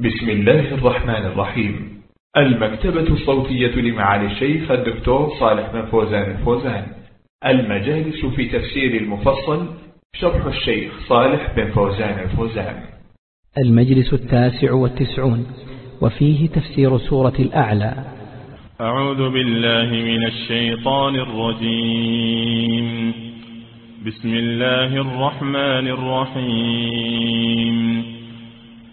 بسم الله الرحمن الرحيم. المكتبة الصوتية لمعالي الشيخ الدكتور صالح بن فوزان الفوزان. المجالس في تفسير المفصل شرح الشيخ صالح بن فوزان الفوزان. المجلس التاسع والتسعون وفيه تفسير سورة الأعلى. أعوذ بالله من الشيطان الرجيم. بسم الله الرحمن الرحيم.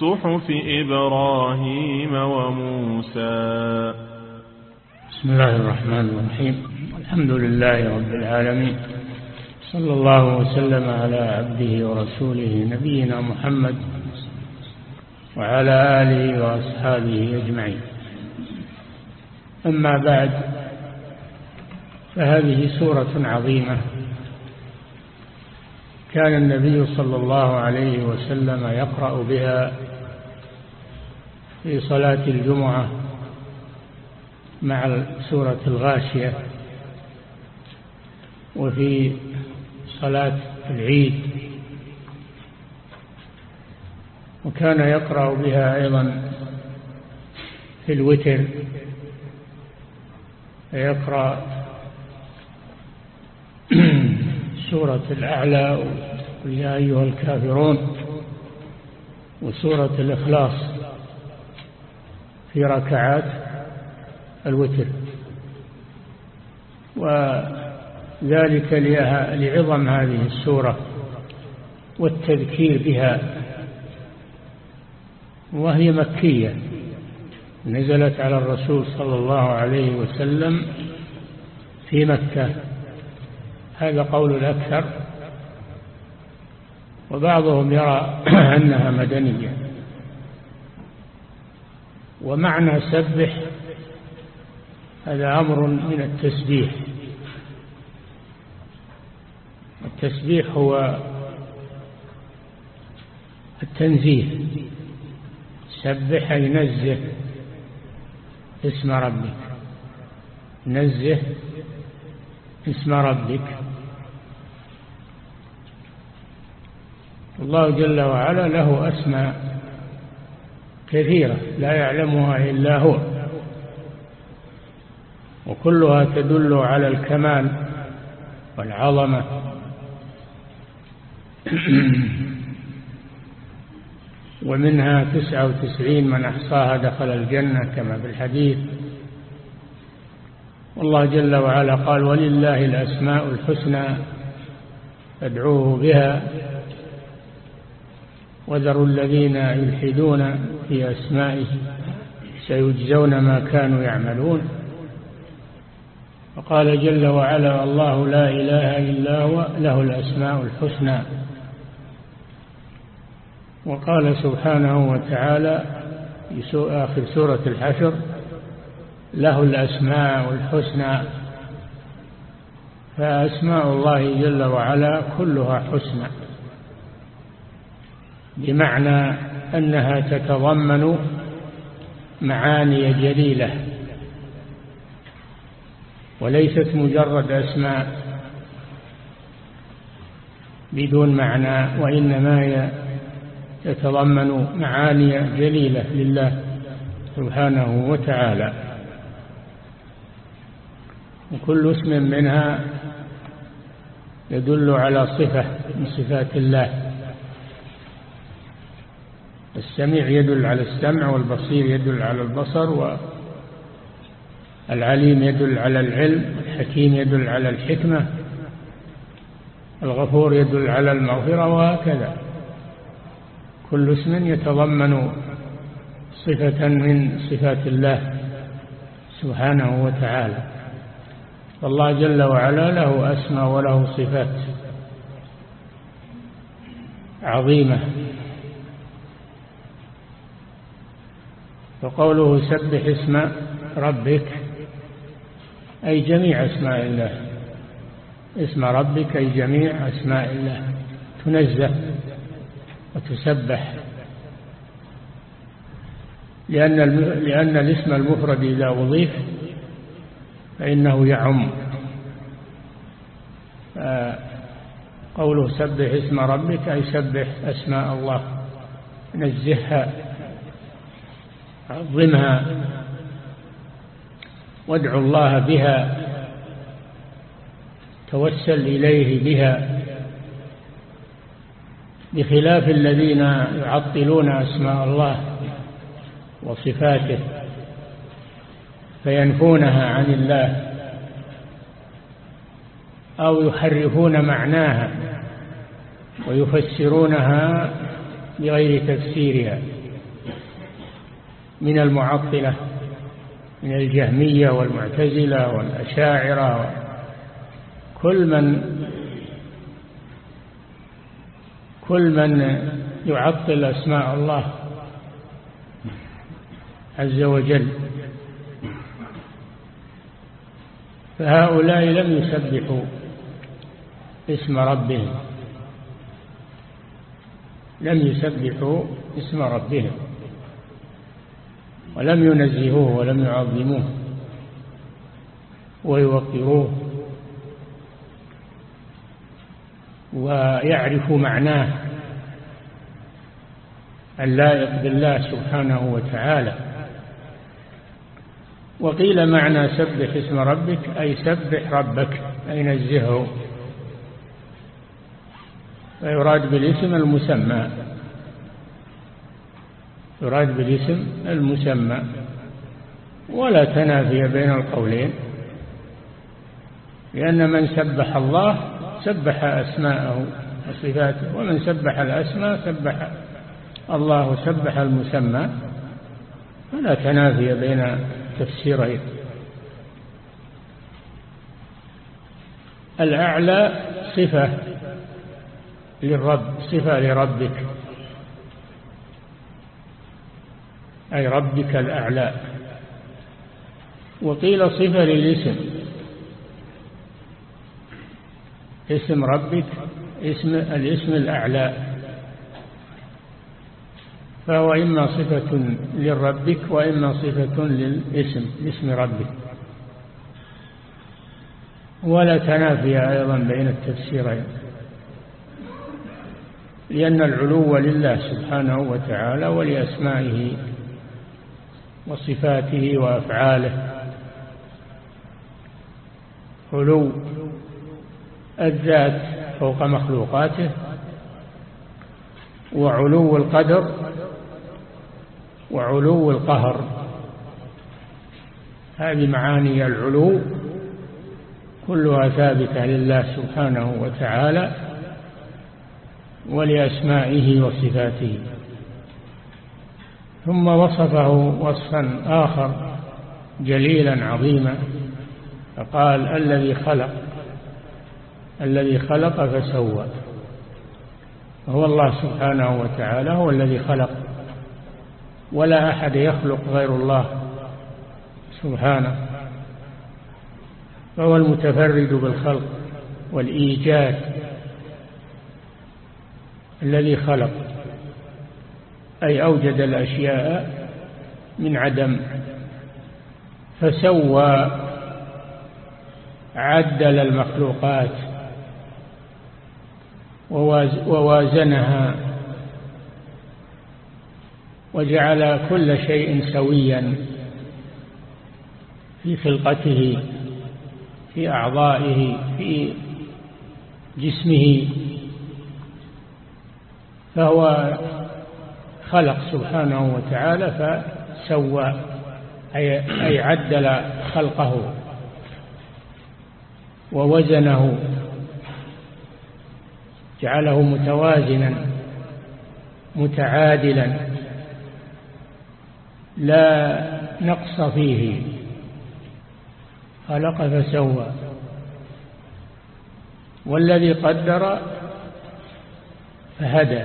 صحف إبراهيم وموسى. بسم الله الرحمن الرحيم. الحمد لله رب العالمين. صلى الله وسلم على عبده ورسوله نبينا محمد وعلى آله وأصحابه أجمعين. أما بعد فهذه سورة عظيمة كان النبي صلى الله عليه وسلم يقرأ بها في صلاة الجمعة مع سورة الغاشية وفي صلاة العيد. وكان يقرأ بها أيضا في الوتر يقرأ سورة الأعلى ويا أيها الكافرون وسورة الإخلاص في ركعات الوتر وذلك لعظم هذه السورة والتذكير بها وهي مكية نزلت على الرسول صلى الله عليه وسلم في مكة هذا قول الأكثر. وبعضهم يرى أنها مدنية. ومعنى سبح هذا أمر من التسبيح. التسبيح هو التنزيه. سبح ينزه اسم ربك. نزه اسم ربك. الله جل وعلا له أسماء كثيرة لا يعلمها إلا هو. وكلها تدل على الكمال والعظمة. ومنها تسعة وتسعين من أحصاها دخل الجنة كما في الحديث. والله جل وعلا قال ولله الأسماء الحسنى فادعوه بها. وذروا الذين يلحدون في أسمائه سيجزون ما كانوا يعملون. وقال جل وعلا الله لا إله إلا هو له الأسماء الحسنى. وقال سبحانه وتعالى في آخر سورة الحشر له الأسماء الحسنى. فأسماء الله جل وعلا كلها حسنى. بمعنى أنها تتضمن معاني جليلة وليست مجرد أسماء بدون معنى وإنما يتضمن معاني جليلة لله سبحانه وتعالى. وكل اسم منها يدل على صفة من صفات الله. السميع يدل على السمع والبصير يدل على البصر والعليم يدل على العلم الحكيم يدل على الحكمة الغفور يدل على المغفرة وهكذا كل اسم يتضمن صفة من صفات الله سبحانه وتعالى والله جل وعلا له أسمى وله صفات عظيمة وقوله سبح اسم ربك أي جميع أسماء الله. اسم ربك أي جميع أسماء الله. تنزه وتسبح. لأن, لأن الاسم المفرد إذا أضيف فإنه يعم. قوله سبح اسم ربك أي سبح أسماء الله. نزهها. عظمها. وادعو الله بها. توسل إليه بها. بخلاف الذين يعطلون أسماء الله وصفاته فينفونها عن الله أو يحرفون معناها ويفسرونها بغير تفسيرها. من المعطلة من الجهمية والمعتزلة والأشاعرة. كل من كل من يعطل أسماء الله عز وجل. فهؤلاء لم يسبحوا اسم ربهم لم يسبحوا اسم ربهم. ولم ينزهوه ولم يعظموه ويوقروه ويعرفوا معناه اللائق بالله سبحانه وتعالى. وقيل معنى سبح اسم ربك أي سبح ربك أي نزهه. ويراد بالاسم المسمى. يراد بالاسم المسمى ولا تنافي بين القولين لأن من سبح الله سبح أسماءه وصفاته ومن سبح الأسماء سبح الله سبح المسمى فلا تنافي بين تفسيرين. الأعلى صفة للرب صفة لربك. أي ربك الأعلى. وقيل صفة للاسم. اسم ربك اسم الاسم الأعلى. فهو إما صفة لربك وإما صفة للاسم اسم ربك. ولا تنافي أيضا بين التفسيرين. لأن العلو لله سبحانه وتعالى ولأسمائه. وصفاته وأفعاله. علو الذات فوق مخلوقاته وعلو القدر وعلو القهر. هذه معاني العلو كلها ثابتة لله سبحانه وتعالى ولأسمائه وصفاته. ثم وصفه وصفا آخر جليلا عظيما فقال الذي خلق الذي خلق فسوى هو الله سبحانه وتعالى هو الذي خلق ولا أحد يخلق غير الله سبحانه فهو المتفرد بالخلق والإيجاد الذي خلق. أي أوجد الأشياء من عدم فسوى عدل المخلوقات ووازنها وجعل كل شيء سويا في خلقته في أعضائه في جسمه. فهو خلق سبحانه وتعالى فسوى أي عدل خلقه ووزنه جعله متوازنا متعادلا لا نقص فيه خلق فسوى. والذي قدر فهدى.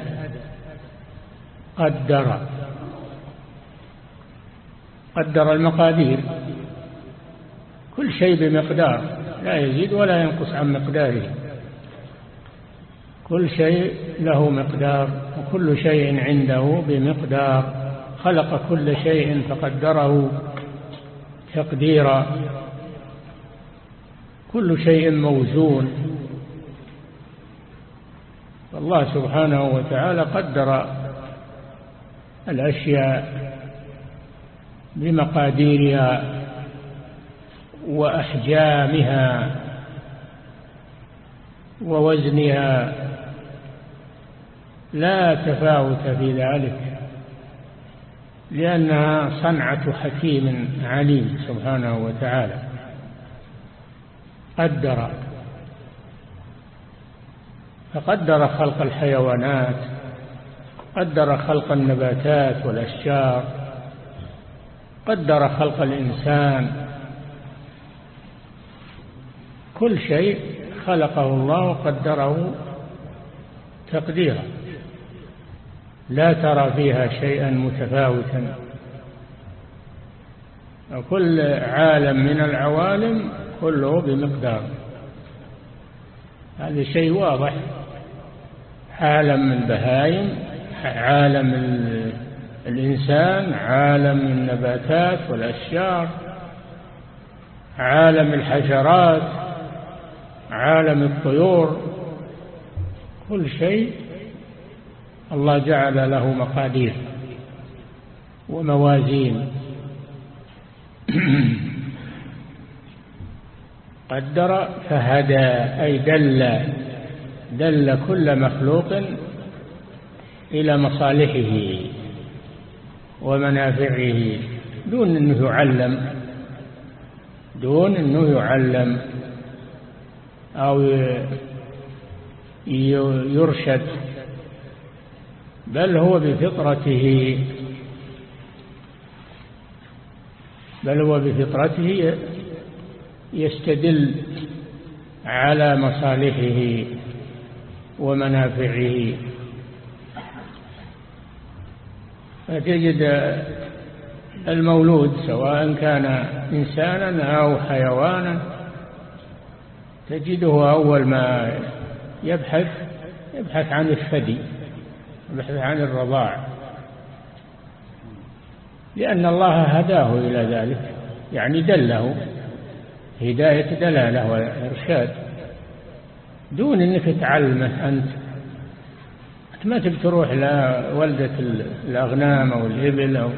قدر. قدر المقادير. كل شيء بمقدار. لا يزيد ولا ينقص عن مقداره. كل شيء له مقدار وكل شيء عنده بمقدار. خلق كل شيء فقدره تقديرا. كل شيء موزون. الله سبحانه وتعالى قدر الأشياء بمقاديرها وأحجامها ووزنها لا تفاوت في ذلك لأنها صنعة حكيم عليم سبحانه وتعالى قدر فقدر خلق الحيوانات قدر خلق النباتات والأشجار قدر خلق الإنسان. كل شيء خلقه الله وقدره تقديرا. لا ترى فيها شيئا متفاوتا. وكل عالم من العوالم كله بمقدار. هذا شيء واضح. عالم البهائم عالم الإنسان عالم النباتات والأشجار عالم الحشرات عالم الطيور كل شيء الله جعل له مقادير وموازين. قدر فهدى أي دل دل كل مخلوق إلى مصالحه ومنافعه دون أنه يعلم دون أنه يعلم أو يرشد بل هو بفطرته بل هو بفطرته يستدل على مصالحه ومنافعه. فتجد المولود سواء كان إنسانا أو حيوانا تجده أول ما يبحث يبحث عن الثدي يبحث عن الرضاع. لأن الله هداه إلى ذلك يعني دله هداية دلالة وإرشاد. دون أنك تعلمه أنت أنت. ما تبي تروح لولدة الأغنام أو الإبل أو,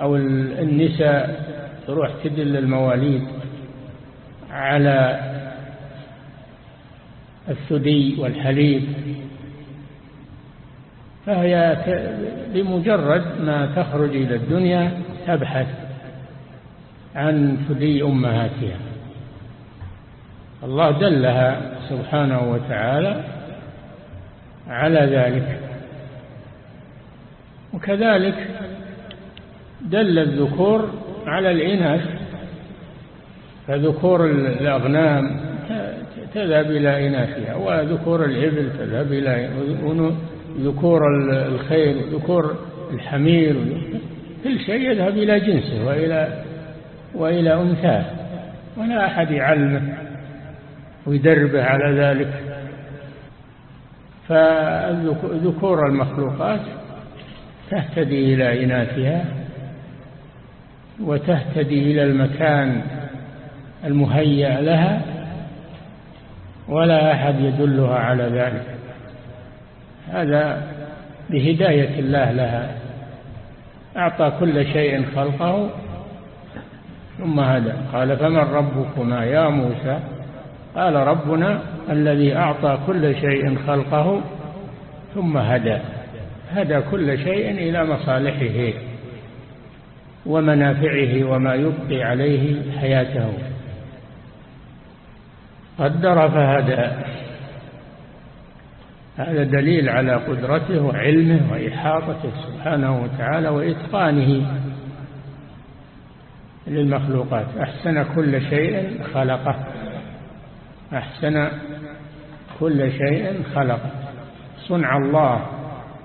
أو النساء تروح تدل المواليد على الثدي والحليب. فهي بمجرد ما تخرج إلى الدنيا تبحث عن ثدي أمهاتها. الله دلها سبحانه وتعالى على ذلك. وكذلك دل الذكور على الإناث. فذكور الأغنام تذهب إلى إناثها وذكور الإبل تذهب إلى ذكور الخيل ذكور الحمير كل شيء يذهب إلى جنسه وإلى وإلى أنثاه. ولا أحد يعلمه ويدربه على ذلك. فذكور المخلوقات تهتدي إلى إناثها وتهتدي إلى المكان المهيأ لها ولا أحد يدلها على ذلك. هذا بهداية الله لها. أعطى كل شيء خلقه ثم هدى. قال فمن ربكما يا موسى؟ قال ربنا الذي أعطى كل شيء خلقه ثم هدى. هدى كل شيء إلى مصالحه ومنافعه وما يبقي عليه حياته. قدر فهدى. هذا دليل على قدرته وعلمه وإحاطته سبحانه وتعالى وإتقانه للمخلوقات. أحسن كل شيء خلقه. أحسن كل شيء خلقه صنع الله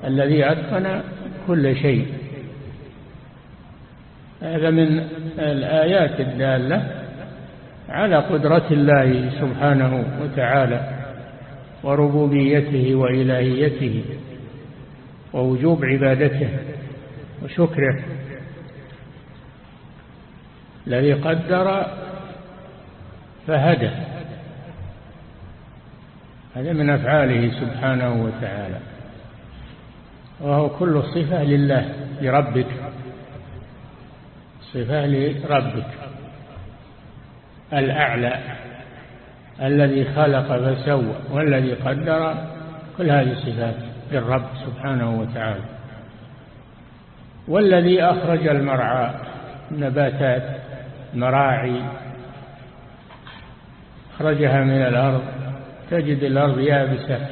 الذي أتقن كل شيء. هذا من الآيات الدالة على قدرة الله سبحانه وتعالى وربوبيته وإلهيته ووجوب عبادته وشكره الذي قدر فهدى. هذا من أفعاله سبحانه وتعالى. وهو كل صفة لله لربك. صفة لربك. الأعلى الذي خلق فسوى والذي قدر. كل هذه الصفات للرب سبحانه وتعالى. والذي أخرج المرعى النباتات مراعي أخرجها من الأرض. تجد الأرض يابسة.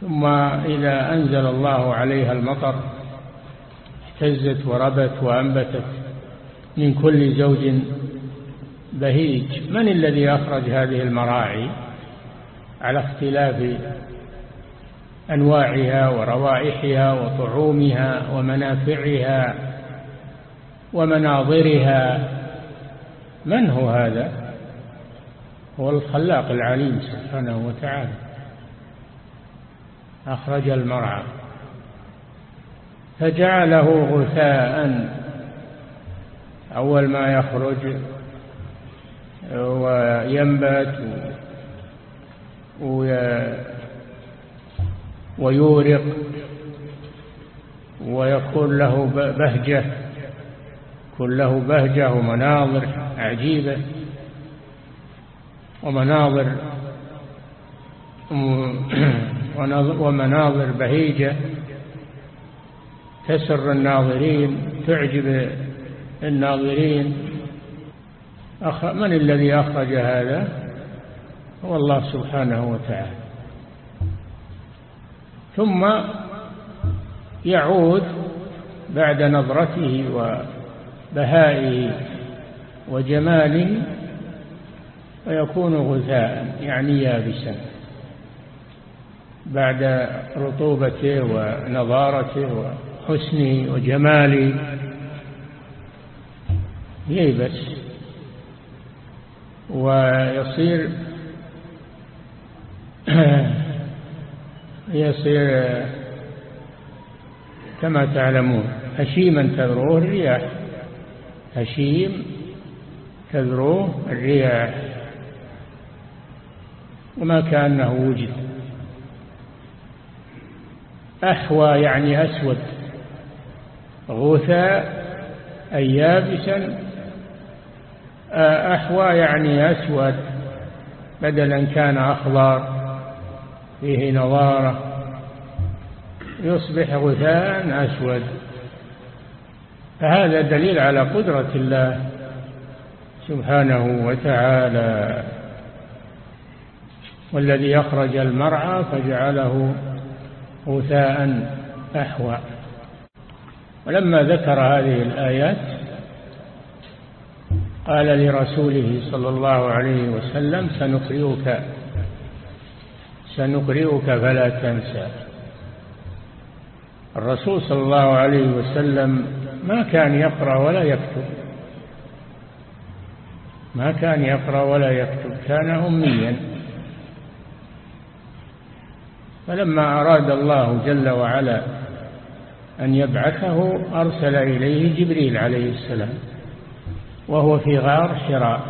ثم إذا أنزل الله عليها المطر اهتزت وربت وأنبتت من كل زوج بهيج. من الذي أخرج هذه المراعي؟ على اختلاف أنواعها وروائحها وطعومها ومنافعها ومناظرها. من هو هذا؟ هو الخلاق العليم سبحانه وتعالى. أخرج المرعى. فجعله غثاء. أول ما يخرج وينبت ويورق ويكون له بهجة يكون له بهجة ومناظر عجيبة. ومناظر ومناظر بهيجة تسر الناظرين تعجب الناظرين. من الذي أخرج هذا؟ هو الله سبحانه وتعالى. ثم يعود بعد نظرته وبهائه وجماله ويكون غثاء يعني يابسا بعد رطوبته ونضارته وحسنه وجماله ييبس. ويصير يصير كما تعلمون هشيما تذروه الرياح. هشيم تذروه الرياح. وما كأنه وجد. أحوى يعني أسود. غثاء أي يابسا. أحوى يعني أسود. بدلا كان أخضر. فيه نضارة. يصبح غثاء أسود. فهذا دليل على قدرة الله سبحانه وتعالى. والذي أخرج المرعى فجعله غثاء أحوى. ولما ذكر هذه الآيات قال لرسوله صلى الله عليه وسلم سنقرئك سنقرئك فلا تنسى. الرسول صلى الله عليه وسلم ما كان يقرأ ولا يكتب. ما كان يقرأ ولا يكتب كان أميا. فلما أراد الله جل وعلا أن يبعثه أرسل إليه جبريل عليه السلام وهو في غار حراء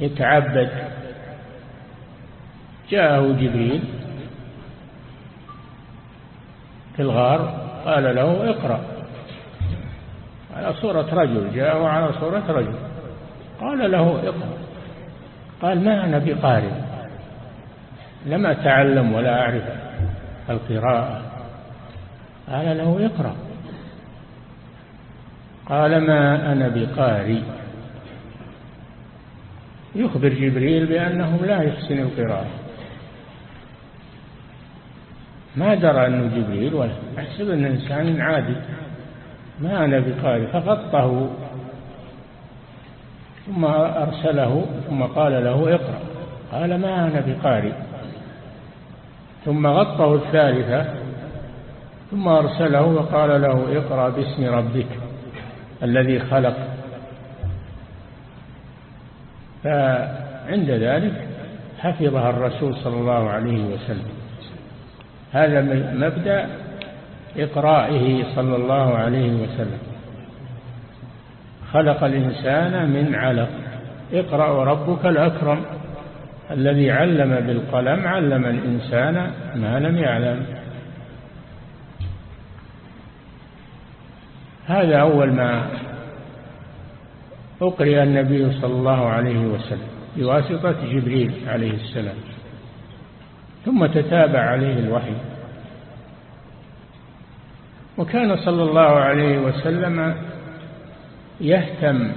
يتعبد. جاءه جبريل في الغار قال له اقرأ. على صورة رجل جاءه على صورة رجل قال له اقرأ. قال ما أنا بقارئ؟ لم أتعلم ولا أعرف القراءة. قال له اقرأ. قال ما أنا بقارئ. يخبر جبريل بأنه لا يحسن القراءة. ما درى أنه جبريل ولا أحسب أنه إنسان عادي. ما أنا بقارئ فغطه. ثم أرسله ثم قال له اقرأ. قال ما أنا بقارئ. ثم غطه الثالثة ثم أرسله وقال له اقرأ باسم ربك الذي خلق. فعند ذلك حفظها الرسول صلى الله عليه وسلم. هذا مبدأ إقرائه صلى الله عليه وسلم. خلق الإنسان من علق. اقرأ وربك الأكرم. الذي علم بالقلم علم الإنسان ما لم يعلم. هذا أول ما أقرئ النبي صلى الله عليه وسلم بواسطة جبريل عليه السلام ثم تتابع عليه الوحي. وكان صلى الله عليه وسلم يهتم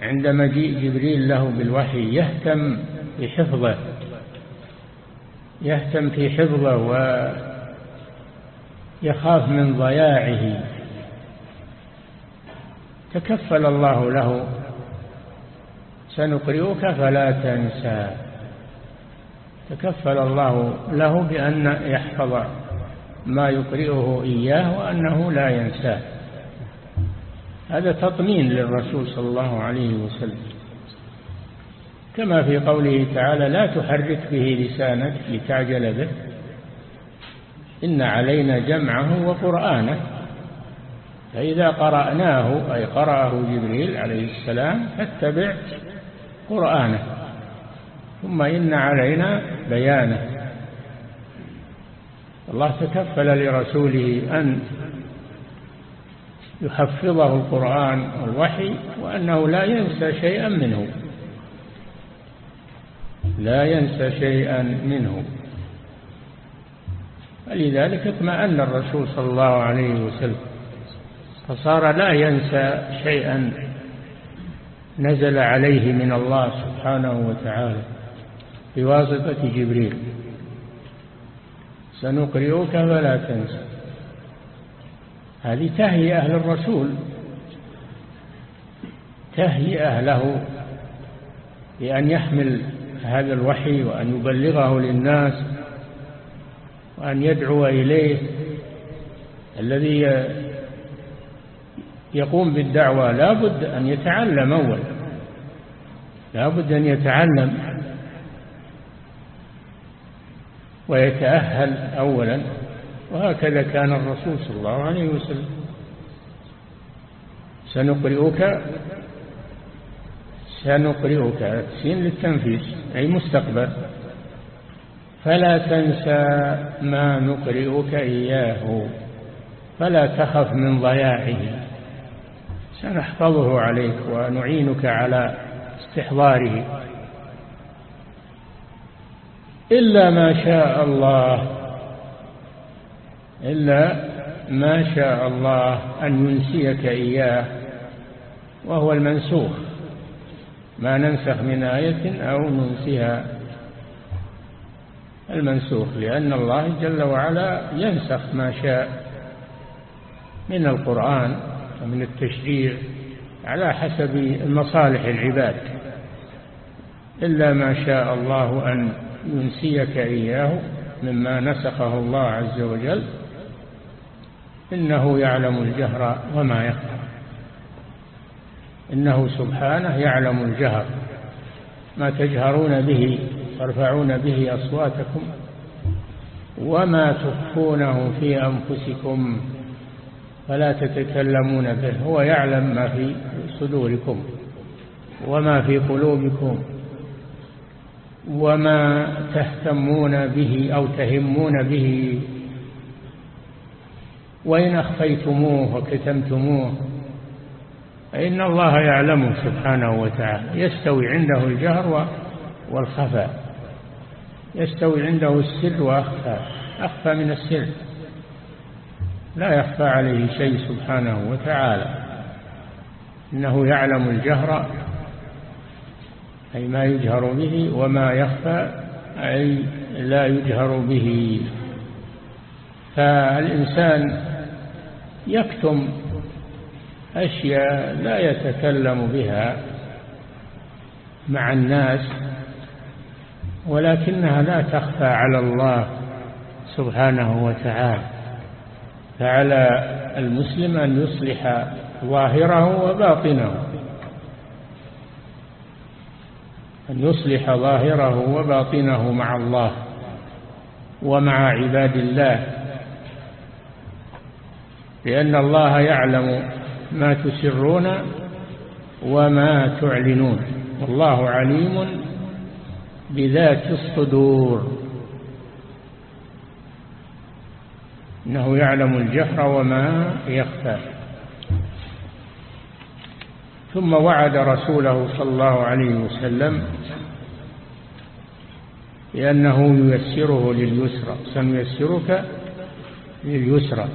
عند مجيء جبريل له بالوحي يهتم بحفظه يهتم في حفظه ويخاف من ضياعه. تكفل الله له. سنقرئك فلا تنسى. تكفل الله له بأن يحفظ ما يقرئه إياه وأنه لا ينساه. هذا تطمين للرسول صلى الله عليه وسلم. كما في قوله تعالى لا تحرك به لسانك لتعجل به. إن علينا جمعه وقرآنه. فإذا قرأناه أي قرأه جبريل عليه السلام فاتبع قرآنه. ثم إن علينا بيانه. الله تكفل لرسوله أن يحفظه القرآن والوحي وأنه لا ينسى شيئا منه. لا ينسى شيئا منه. فلذلك اطمأن الرسول صلى الله عليه وسلم فصار لا ينسى شيئا نزل عليه من الله سبحانه وتعالى بواسطة جبريل. سنقرئك فلا تنسى. هذه تهيئة للرسول تهيئة له بأن يحمل هذا الوحي وأن يبلغه للناس وأن يدعو إليه الذي يقوم بالدعوة. لا بد أن يتعلم أول. لا بد أن يتعلم ويتأهل أولا. وهكذا كان الرسول صلى الله عليه وسلم. سنقرئك سنقرئك السين للتنفيذ أي مستقبل. فلا تنسى ما نقرئك إياه. فلا تخف من ضياعه. سنحفظه عليك ونعينك على استحضاره. إلا ما شاء الله إلا ما شاء الله أن ينسيك إياه وهو المنسوخ. ما ننسخ من آية أو ننسها. المنسوخ لأن الله جل وعلا ينسخ ما شاء من القرآن ومن التشريع على حسب المصالح العباد. إلا ما شاء الله أن ينسيك إياه مما نسخه الله عز وجل إنه يعلم الجهر وما يخفى إنه سبحانه يعلم الجهر. ما تجهرون به ترفعون به أصواتكم وما تخفونه في أنفسكم فلا تتكلمون به هو يعلم ما في صدوركم وما في قلوبكم وما تهتمون به أو تهمون به. وإن أخفيتموه وكتمتموه فإن الله يعلمه سبحانه وتعالى. يستوي عنده الجهر والخفاء يستوي عنده السر وأخفى. أخفى من السر. لا يخفى عليه شيء سبحانه وتعالى. إنه يعلم الجهر أي ما يجهر به وما يخفى أي لا يجهر به. فالإنسان يكتم أشياء لا يتكلم بها مع الناس ولكنها لا تخفى على الله سبحانه وتعالى فعلى المسلم أن يصلح ظاهره وباطنه أن يصلح ظاهره وباطنه مع الله ومع عباد الله لأن الله يعلم ما تسرون وما تعلنون. والله عليم بذات الصدور. إنه يعلم الجهر وما يخفى. ثم وعد رسوله صلى الله عليه وسلم لأنه ييسره لليسرى. سنيسرك لليسرى.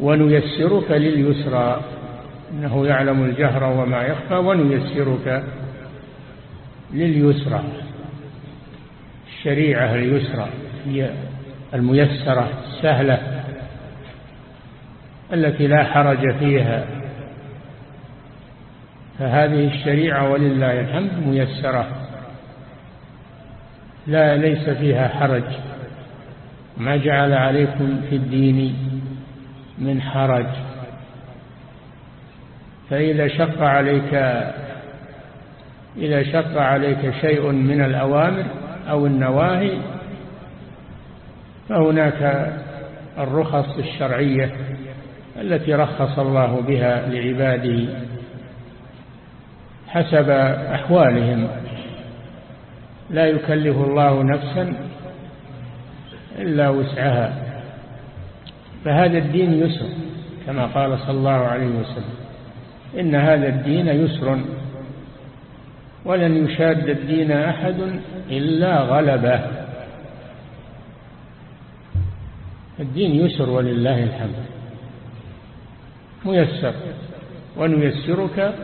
ونيسرك لليسرى إنه يعلم الجهر وما يخفى ونيسرك لليسرى. الشريعة اليسرى هي الميسرة السهلة التي لا حرج فيها. فهذه الشريعة ولله الحمد ميسرة لا ليس فيها حرج. ما جعل عليكم في الدين من حرج. فإذا شق عليك إذا شق عليك شيء من الأوامر أو النواهي فهناك الرخص الشرعية التي رخص الله بها لعباده حسب أحوالهم. لا يكلف الله نفسا إلا وسعها. فهذا الدين يسر كما قال صلى الله عليه وسلم. إن هذا الدين يسر. ولن يشاد الدين أحد إلا غلبه. الدين يسر ولله الحمد. ميسر. ونيسرك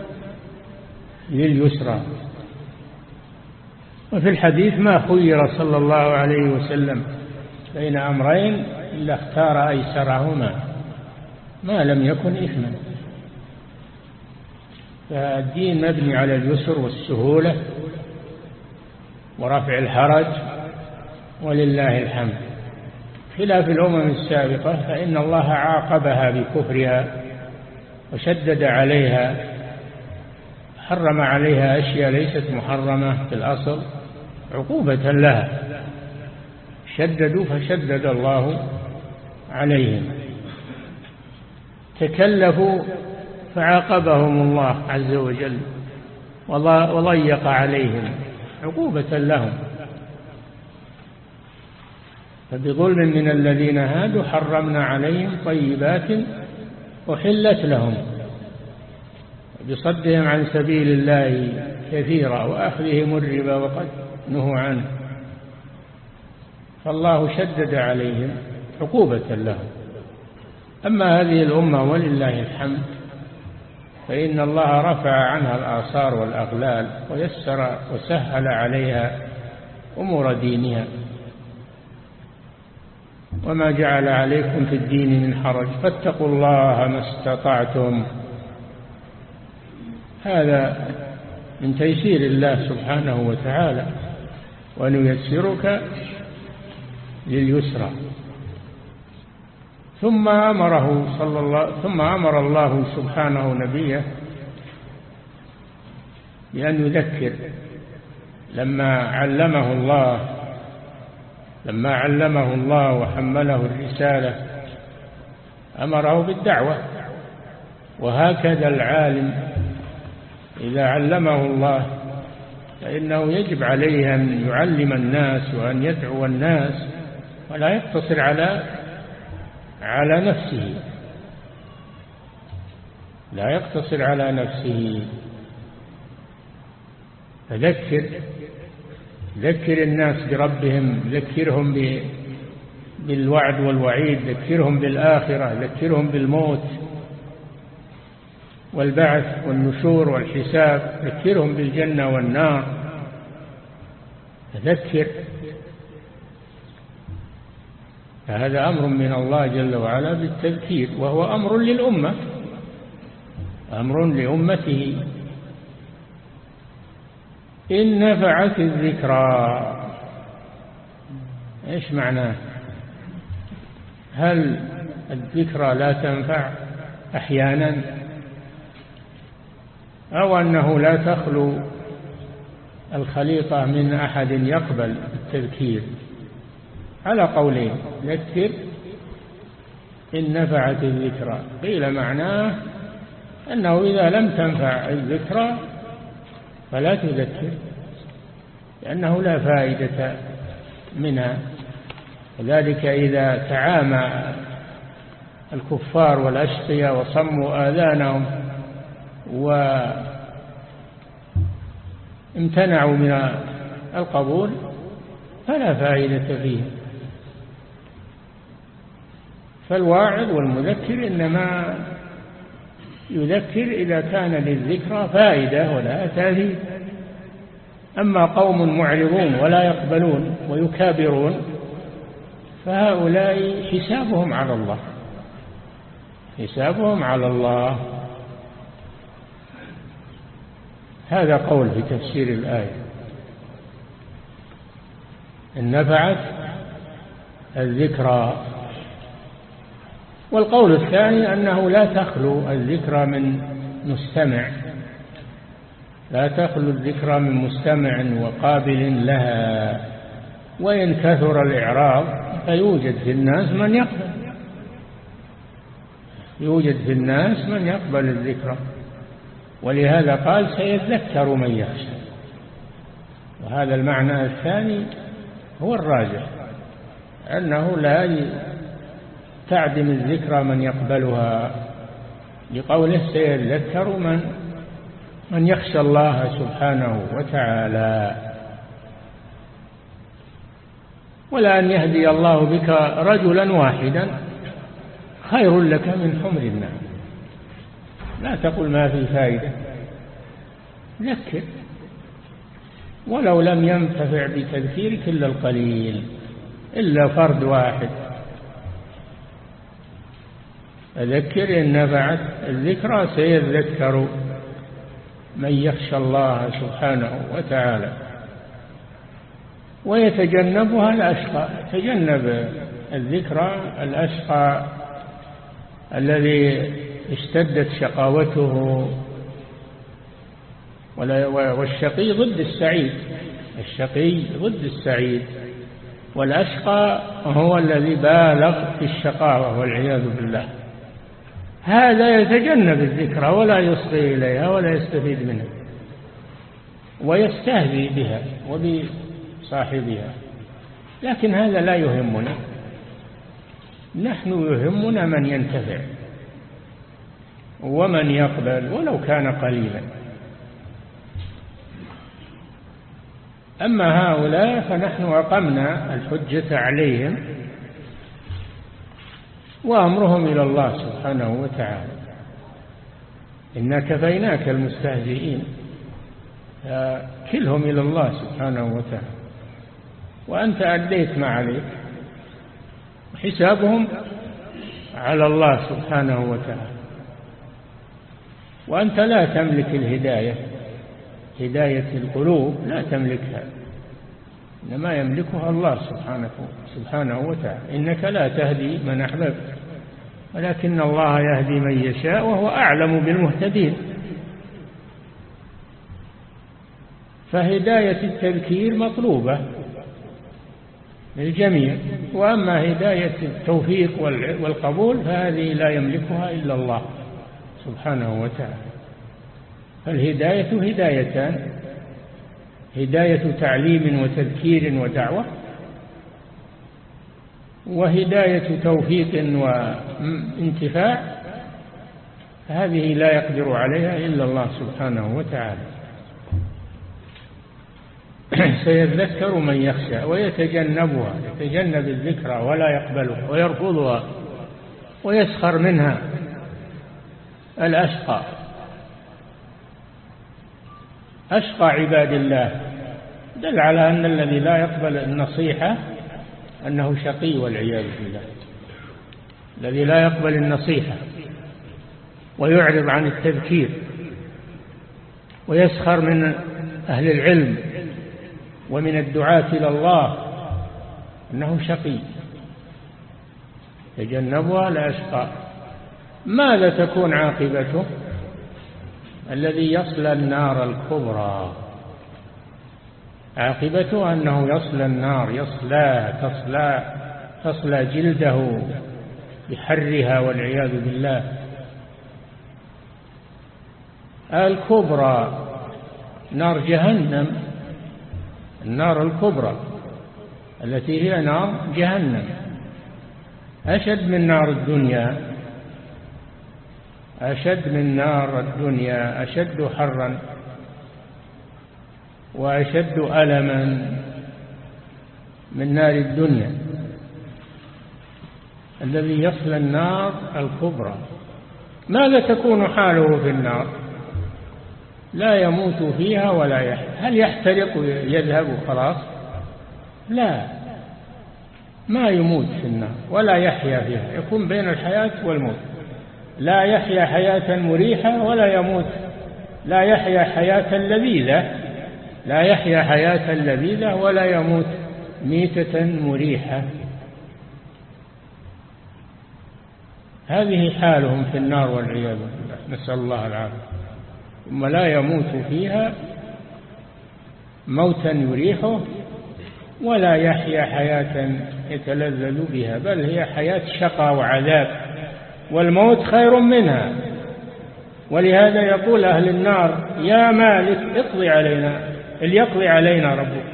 لليسرى. وفي الحديث ما خير صلى الله عليه وسلم بين أمرين إلا اختار أيسرهما ما لم يكن إثما. فالدين مبني على اليسر والسهولة ورفع الحرج ولله الحمد. خلاف الأمم السابقة فإن الله عاقبها بكفرها وشدد عليها حرم عليها أشياء ليست محرمة في الأصل عقوبة لها. شددوا فشدد الله عليهم. تكلفوا فعاقبهم الله عز وجل وضيق عليهم عقوبة لهم. فبظلم من الذين هادوا حرمنا عليهم طيبات أحلت لهم. بصدهم عن سبيل الله كثيرا وأخذهم الربا وقد نهوا عنه. فالله شدد عليهم عقوبة لهم أما هذه الأمة ولله الحمد فإن الله رفع عنها الآثار والأغلال ويسر وسهل عليها أمور دينها. وما جعل عليكم في الدين من حرج فاتقوا الله ما استطعتم. هذا من تيسير الله سبحانه وتعالى ونيسرك لليسرى. ثم أمره صلى الله ثم أمر الله سبحانه نبيه بأن يذكر. لما علمه الله لما علمه الله وحمله الرسالة أمره بالدعوة. وهكذا العالم إذا علمه الله فإنه يجب عليه أن يعلم الناس وأن يدعو الناس ولا يقتصر على على نفسه. لا يقتصر على نفسه. فذكر ذكر الناس بربهم ذكرهم بالوعد والوعيد ذكرهم بالآخرة ذكرهم بالموت والبعث والنشور والحساب ذكرهم بالجنة والنار. ذكر فهذا أمر من الله جل وعلا بالتذكير وهو أمر للأمة أمر لأمته. إن نفعت الذكرى إيش معناه هل الذكرى لا تنفع أحيانا؟ أو أنه لا تخلو الخليطة من أحد يقبل التذكير؟ على قولين. ذكر إن نفعت الذكرى. قيل معناه أنه إذا لم تنفع الذكرى فلا تذكر لأنه لا فائدة منها. وذلك إذا تعامى الكفار والأشقياء وصموا آذانهم وامتنعوا من القبول فلا فائدة فيه فالواعظ والمذكر إنما يذكر إذا كان للذكرى فائدة ولا تأثير أما قوم معرضون ولا يقبلون ويكابرون فهؤلاء حسابهم على الله حسابهم على الله. هذا قول في تفسير الآية. إن نفعت الذكرى والقول الثاني أنه لا تخلو الذكرى من مستمع. لا تخلو الذكرى من مستمع وقابل لها. وإن كثر الإعراض فيوجد في الناس من يقبل. يوجد في الناس من يقبل الذكرى ولهذا قال سيذكر من يخشى. وهذا المعنى الثاني هو الراجح أنه لا تعدم الذكرى من يقبلها. لقوله سيذكر من من يخشى الله سبحانه وتعالى. ولا أن يهدي الله بك رجلا واحدا خير لك من حمر النعم. لا تقل ما في فائدة. ذكر. ولو لم ينتفع بتذكيرك إلا القليل إلا فرد واحد. فذكر إن نفعت الذكرى سيذكر من يخشى الله سبحانه وتعالى ويتجنبها الأشقى تجنب الذكرى الأشقى الذي اشتدت شقاوته والشقي ضد السعيد. الشقي ضد السعيد. والأشقى هو الذي بالغ في الشقاوة والعياذ بالله. هذا يتجنب الذكرى ولا يصغي إليها ولا يستفيد منها ويستهزي بها وبصاحبها. لكن هذا لا يهمنا. نحن يهمنا من ينتفع ومن يقبل ولو كان قليلا. أما هؤلاء فنحن أقمنا الحجة عليهم وأمرهم إلى الله سبحانه وتعالى. إنا كفيناك المستهزئين. كلهم إلى الله سبحانه وتعالى. وأنت أديت ما عليك. حسابهم على الله سبحانه وتعالى. وأنت لا تملك الهداية. هداية القلوب لا تملكها. إنما يملكها الله سبحانه, سبحانه وتعالى. إنك لا تهدي من أحببت. ولكن الله يهدي من يشاء وهو أعلم بالمهتدين. فهداية التذكير مطلوبة للجميع وأما هداية التوفيق والقبول فهذه لا يملكها إلا الله سبحانه وتعالى. فالهداية هدايتان هداية تعليم وتذكير ودعوة وهداية توفيق وانتفاع هذه لا يقدر عليها إلا الله سبحانه وتعالى. سيذكر من يخشى ويتجنبها يتجنب الذكرى ولا يقبلها ويرفضها ويسخر منها الأشقى. أشقى عباد الله دل على أن الذي لا يقبل النصيحة أنه شقي والعياذ بالله الذي لا يقبل النصيحة ويعرض عن التذكير ويسخر من أهل العلم ومن الدعاة إلى الله أنه شقي تجنبها لا يشقى. ماذا تكون عاقبته؟ الذي يصلى النار الكبرى. عاقبته أنه يصلى النار يصلى تصلى تصلى جلده بحرها والعياذ بالله. الكبرى نار جهنم النار الكبرى التي هي نار جهنم. أشد من نار الدنيا أشد من نار الدنيا أشد حرا. وأشد ألما من نار الدنيا الذي يصل النار الكبرى. ماذا تكون حاله في النار؟ لا يموت فيها ولا يحيا هل يحترق ويذهب خلاص؟ لا ما يموت في النار ولا يحيا فيها يكون بين الحياة والموت. لا يحيا حياة مريحة ولا يموت لا يحيا حياة لذيذة. لا يحيا حياة لذيذة ولا يموت ميتة مريحة. هذه حالهم في النار والعياذ بالله. نسأل الله العافية. ثم لا يموت فيها موتا يريحه ولا يحيا حياة يتلذذ بها بل هي حياة شقى وعذاب والموت خير منها. ولهذا يقول أهل النار يا مالك اقضي علينا. ليقضي علينا ربك.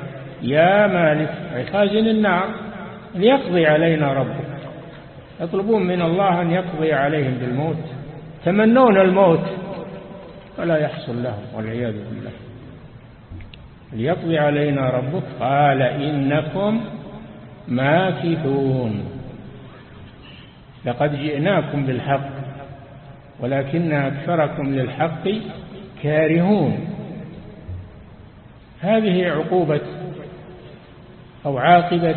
يا مالك أي خازن النار ليقضي علينا ربك. يطلبون من الله أن يقضي عليهم بالموت. تمنون الموت. ولا يحصل لهم والعياذ بالله. ليقضي علينا ربك. قال إنكم ماكثون. لقد جئناكم بالحق ولكن أكثركم للحق كارهون. هذه عقوبة أو عاقبة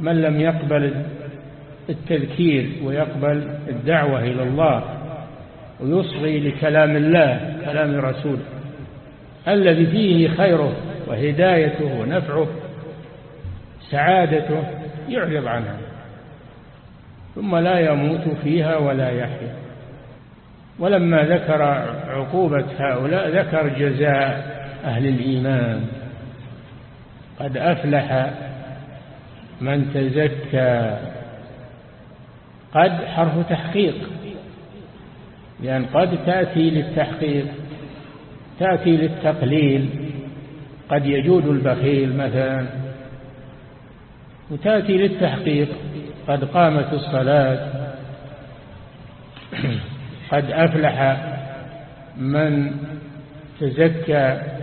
من لم يقبل التذكير ويقبل الدعوة إلى الله ويصغي لكلام الله كلام رسوله الذي فيه خيره وهدايته ونفعه سعادته يعرض عنها. ثم لا يموت فيها ولا يحيا. ولما ذكر عقوبة هؤلاء ذكر جزاء أهل الإيمان. قد أفلح من تزكى. قد حرف تحقيق. لأن قد تأتي للتحقيق تأتي للتقليل. قد يجود البخيل مثلا. وتأتي للتحقيق. قد قامت الصلاة. قد أفلح من تزكى.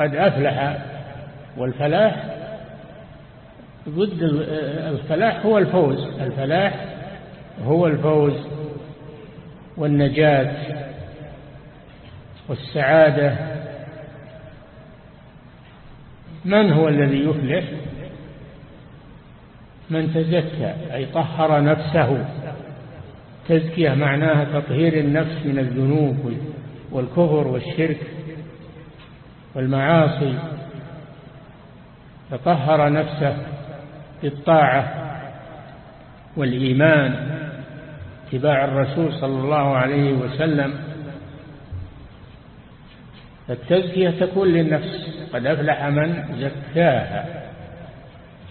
قد أفلح والفلاح ضد الفلاح هو الفوز الفلاح هو الفوز والنجاة والسعادة. من هو الذي يفلح؟ من تزكى أي طهر نفسه. تزكية معناها تطهير النفس من الذنوب والكفر والشرك. والمعاصي فطهر نفسه بالطاعة والإيمان اتباع الرسول صلى الله عليه وسلم. فالتزكية تكون للنفس قد أفلح من زكاها.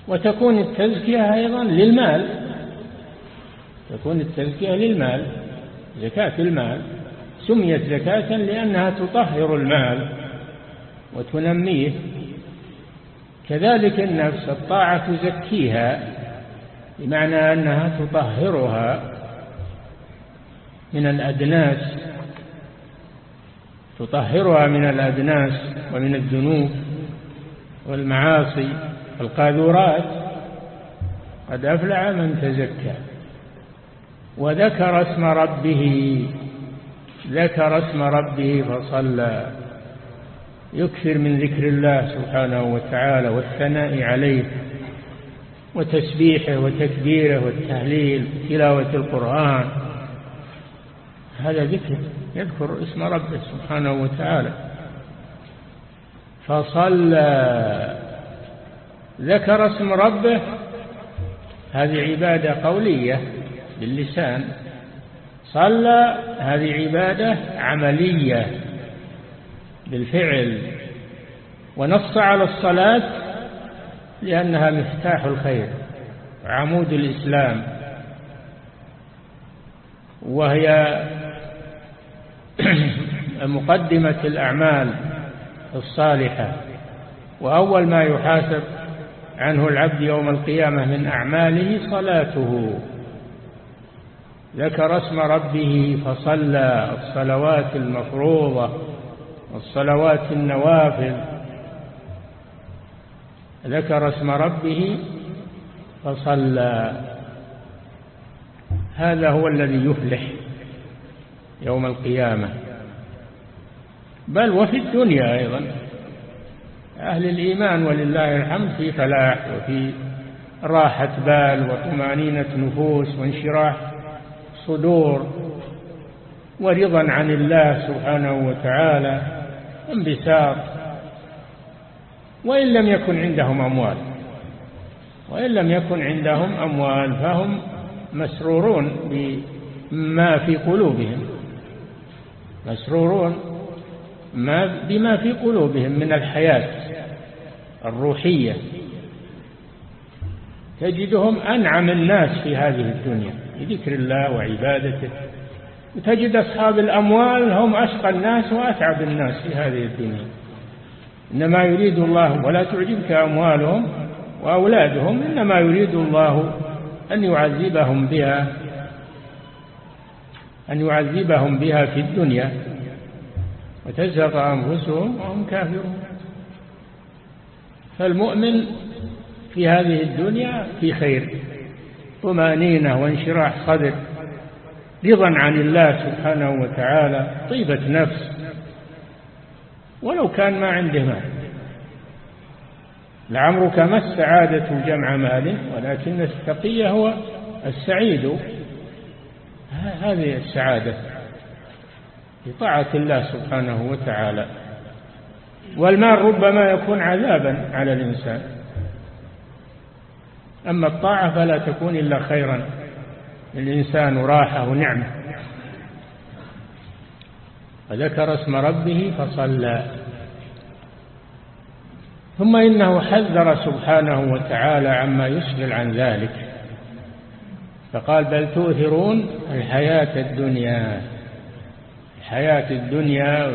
وتكون التزكية أيضا للمال تكون التزكية للمال زكاة المال سميت زكاة لأنها تطهر المال. وتنميه. كذلك النفس الطاعة تزكيها بمعنى أنها تطهرها من الأدناس تطهرها من الأدناس ومن الذنوب والمعاصي القاذورات قد أفلح من تزكى. وذكر اسم ربه ذكر اسم ربه فصلى. يكثر من ذكر الله سبحانه وتعالى والثناء عليه وتسبيحه وتكبيره والتهليل تلاوة القرآن. هذا ذكر يذكر اسم ربه سبحانه وتعالى. فصلى. ذكر اسم ربه. هذه عبادة قولية باللسان. صلى. هذه عبادة عملية. بالفعل ونص على الصلاة لأنها مفتاح الخير عمود الإسلام. وهي مقدمة الأعمال الصالحة. وأول ما يحاسب عنه العبد يوم القيامة من أعماله صلاته. ذكر اسم ربه فصلى الصلوات المفروضة. والصلوات النوافل. ذكر اسم ربه فصلى. هذا هو الذي يفلح يوم القيامة. بل وفي الدنيا أيضا. أهل الإيمان ولله الحمد في فلاح وفي راحة بال وطمأنينة نفوس وانشراح صدور ورضا عن الله سبحانه وتعالى. انبساط وإن لم يكن عندهم أموال وإن لم يكن عندهم أموال فهم مسرورون بما في قلوبهم مسرورون ما بما في قلوبهم من الحياة الروحية. تجدهم أنعم الناس في هذه الدنيا بذكر الله وعبادته. وتجد أصحاب الأموال هم أشقى الناس وأتعب الناس في هذه الدنيا. إنما يريد الله ولا تعجبك أموالهم وأولادهم إنما يريد الله أن يعذبهم بها أن يعذبهم بها في الدنيا. وتزهق أنفسهم وهم كافرون. فالمؤمن في هذه الدنيا في خير. طمأنينة وانشراح صدر. رضا عن الله سبحانه وتعالى طيبة نفس. ولو كان ما عنده مال. لعمرك ما السعادة جمع مال ولكن التقي هو السعيد. هذه السعادة بطاعة الله سبحانه وتعالى. والمال ربما يكون عذابا على الإنسان. أما الطاعة فلا تكون إلا خيرا. للإنسان راحة ونعمة. وذكر اسم ربه فصلى. ثم إنه حذر سبحانه وتعالى عما يشغل عن ذلك. فقال بل تؤثرون الحياة الدنيا. الحياة الدنيا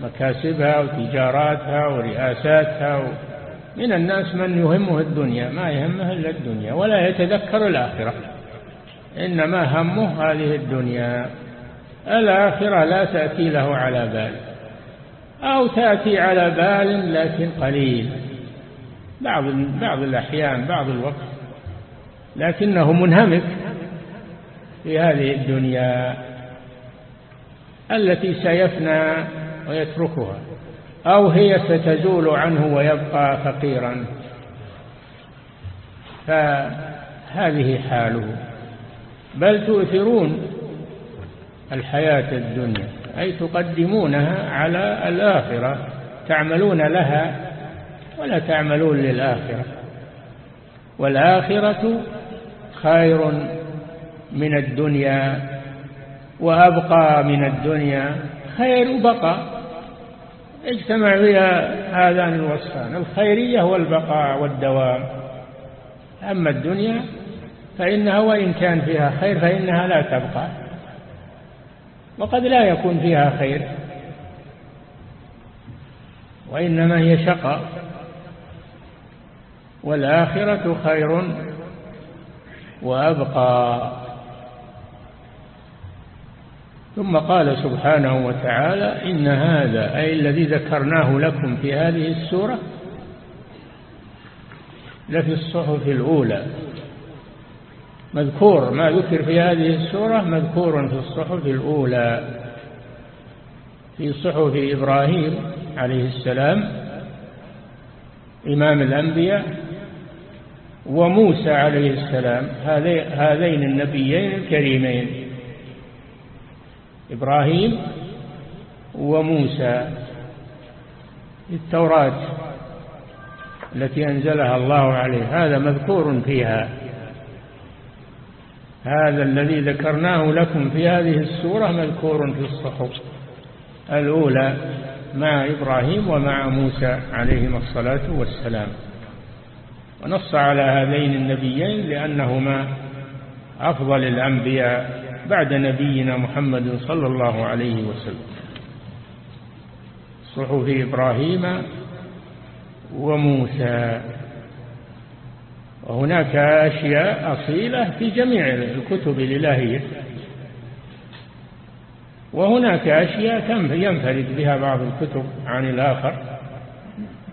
ومكاسبها وتجاراتها ورئاساتها من الناس من يهمه الدنيا ما يهمه إلا الدنيا ولا يتذكر الآخرة. إنما همه هذه الدنيا. الآخرة لا تأتي له على بال. أو تأتي على بال لكن قليل. بعض بعض الأحيان بعض الوقت. لكنه منهمك في هذه الدنيا التي سيفنى ويتركها. أو هي ستزول عنه ويبقى فقيرا. فهذه حاله. بل تؤثرون الحياة الدنيا أي تقدمونها على الآخرة تعملون لها ولا تعملون للآخرة. والآخرة خير من الدنيا وأبقى من الدنيا خير بقى اجتمع فيها هذان الوصفان الخيرية والبقاء والدوام. أما الدنيا فإنها وإن كان فيها خير فإنها لا تبقى. وقد لا يكون فيها خير. وإنما هي شقاء. والآخرة خير وأبقى. ثم قال سبحانه وتعالى إن هذا أي الذي ذكرناه لكم في هذه السورة لفي الصحف الأولى. مذكور ما ذكر في هذه السورة مذكور في الصحف الأولى في صحف إبراهيم عليه السلام إمام الأنبياء وموسى عليه السلام هذين النبيين الكريمين إبراهيم وموسى. التوراة التي أنزلها الله عليه هذا مذكور فيها. هذا الذي ذكرناه لكم في هذه السورة مذكور في الصحف. الأولى مع إبراهيم ومع موسى عليهما الصلاة والسلام. ونص على هذين النبيين لأنهما أفضل الأنبياء بعد نبينا محمد صلى الله عليه وسلم. صحف إبراهيم وموسى وهناك أشياء أصيلة في جميع الكتب الإلهية. وهناك أشياء ينفرد بها بعض الكتب عن الآخر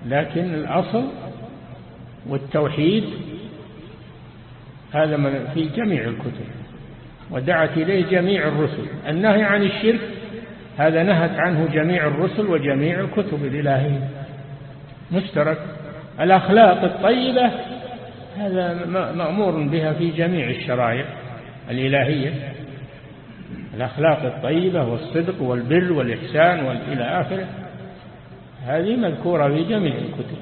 لكن الأصل والتوحيد هذا في جميع الكتب ودعت إليه جميع الرسل. النهي عن الشرك هذا نهت عنه جميع الرسل وجميع الكتب الإلهية. مشترك. الأخلاق الطيبة هذا مأمور بها في جميع الشرائع الإلهية. الأخلاق الطيبة والصدق والبر والإحسان وإلى آخره. هذه مذكورة في جميع الكتب.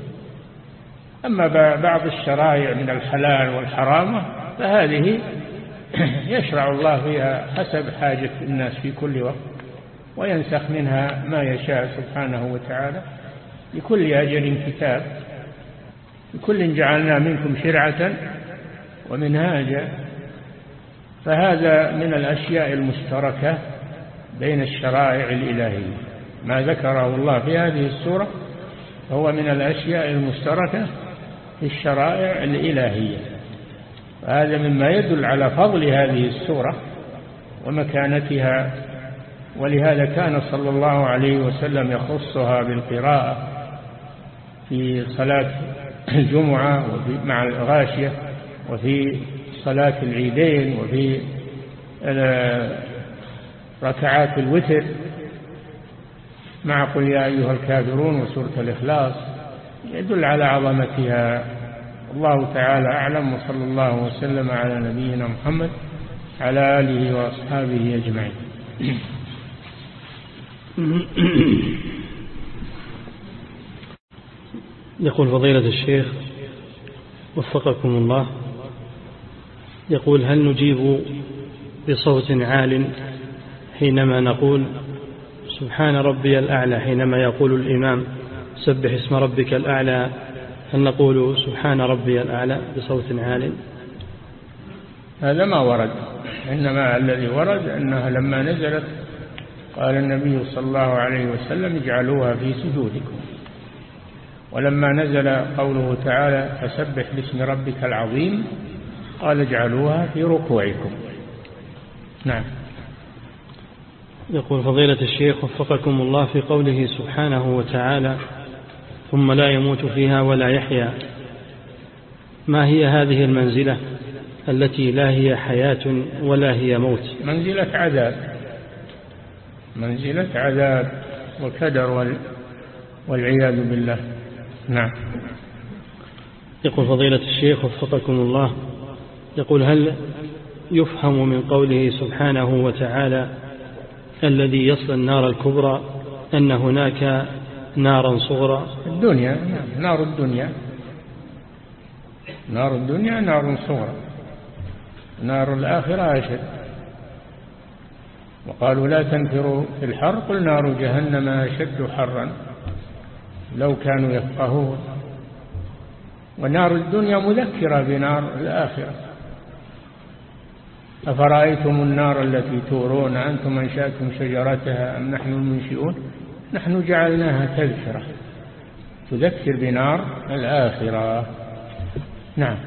أما بعض الشرائع من الحلال والحرام فهذه يشرع الله فيها حسب حاجة الناس في كل وقت وينسخ منها ما يشاء سبحانه وتعالى. لكل أجل كتاب. لكل جعلنا منكم شرعة ومنهاجا فهذا من الأشياء المشتركة بين الشرائع الإلهية. ما ذكره الله في هذه السورة هو من الأشياء المشتركة في الشرائع الإلهية. وهذا مما يدل على فضل هذه السورة ومكانتها ولهذا كان صلى الله عليه وسلم يخصها بالقراءة في صلاة الجمعة مع الغاشية وفي صلاة العيدين وفي ركعات الوتر. مع قل يا أيها الكافرون وسورة الإخلاص يدل على عظمتها. الله تعالى أعلم وصلى الله وسلم على نبينا محمد على آله وأصحابه أجمعين. يقول فضيلة الشيخ وفقكم الله يقول هل نجيب بصوت عال حينما نقول سبحان ربي الأعلى حينما يقول الإمام سبح اسم ربك الأعلى هل نقول سبحان ربي الأعلى بصوت عال؟ هذا ما ورد إنما الذي ورد أنها لما نزلت قال النبي صلى الله عليه وسلم اجعلوها في سجودكم. ولما نزل قوله تعالى فسبح باسم ربك العظيم قال اجعلوها في ركوعكم. نعم. يقول فضيلة الشيخ وفقكم الله في قوله سبحانه وتعالى ثم لا يموت فيها ولا يحيا. ما هي هذه المنزلة التي لا هي حياة ولا هي موت؟ منزلة عذاب. منزلة عذاب وكدر والعياذ بالله. نعم. يقول فضيلة الشيخ وفقكم الله يقول هل يفهم من قوله سبحانه وتعالى الذي يصل النار الكبرى أن هناك نارا صغرى؟ الدنيا نار الدنيا. نار الدنيا نار صغرى. نار الآخرة أشد. وقالوا لا تنفروا في الحر قل نار جهنم أشد حرا. لو كانوا يفقهون. ونار الدنيا مذكرة بنار الآخرة. أفرأيتم النار التي تورون؟ أنتم أنشأتم شجرتها أم نحن المنشئون؟ نحن جعلناها تذكرة. تذكر بنار الآخرة. نعم.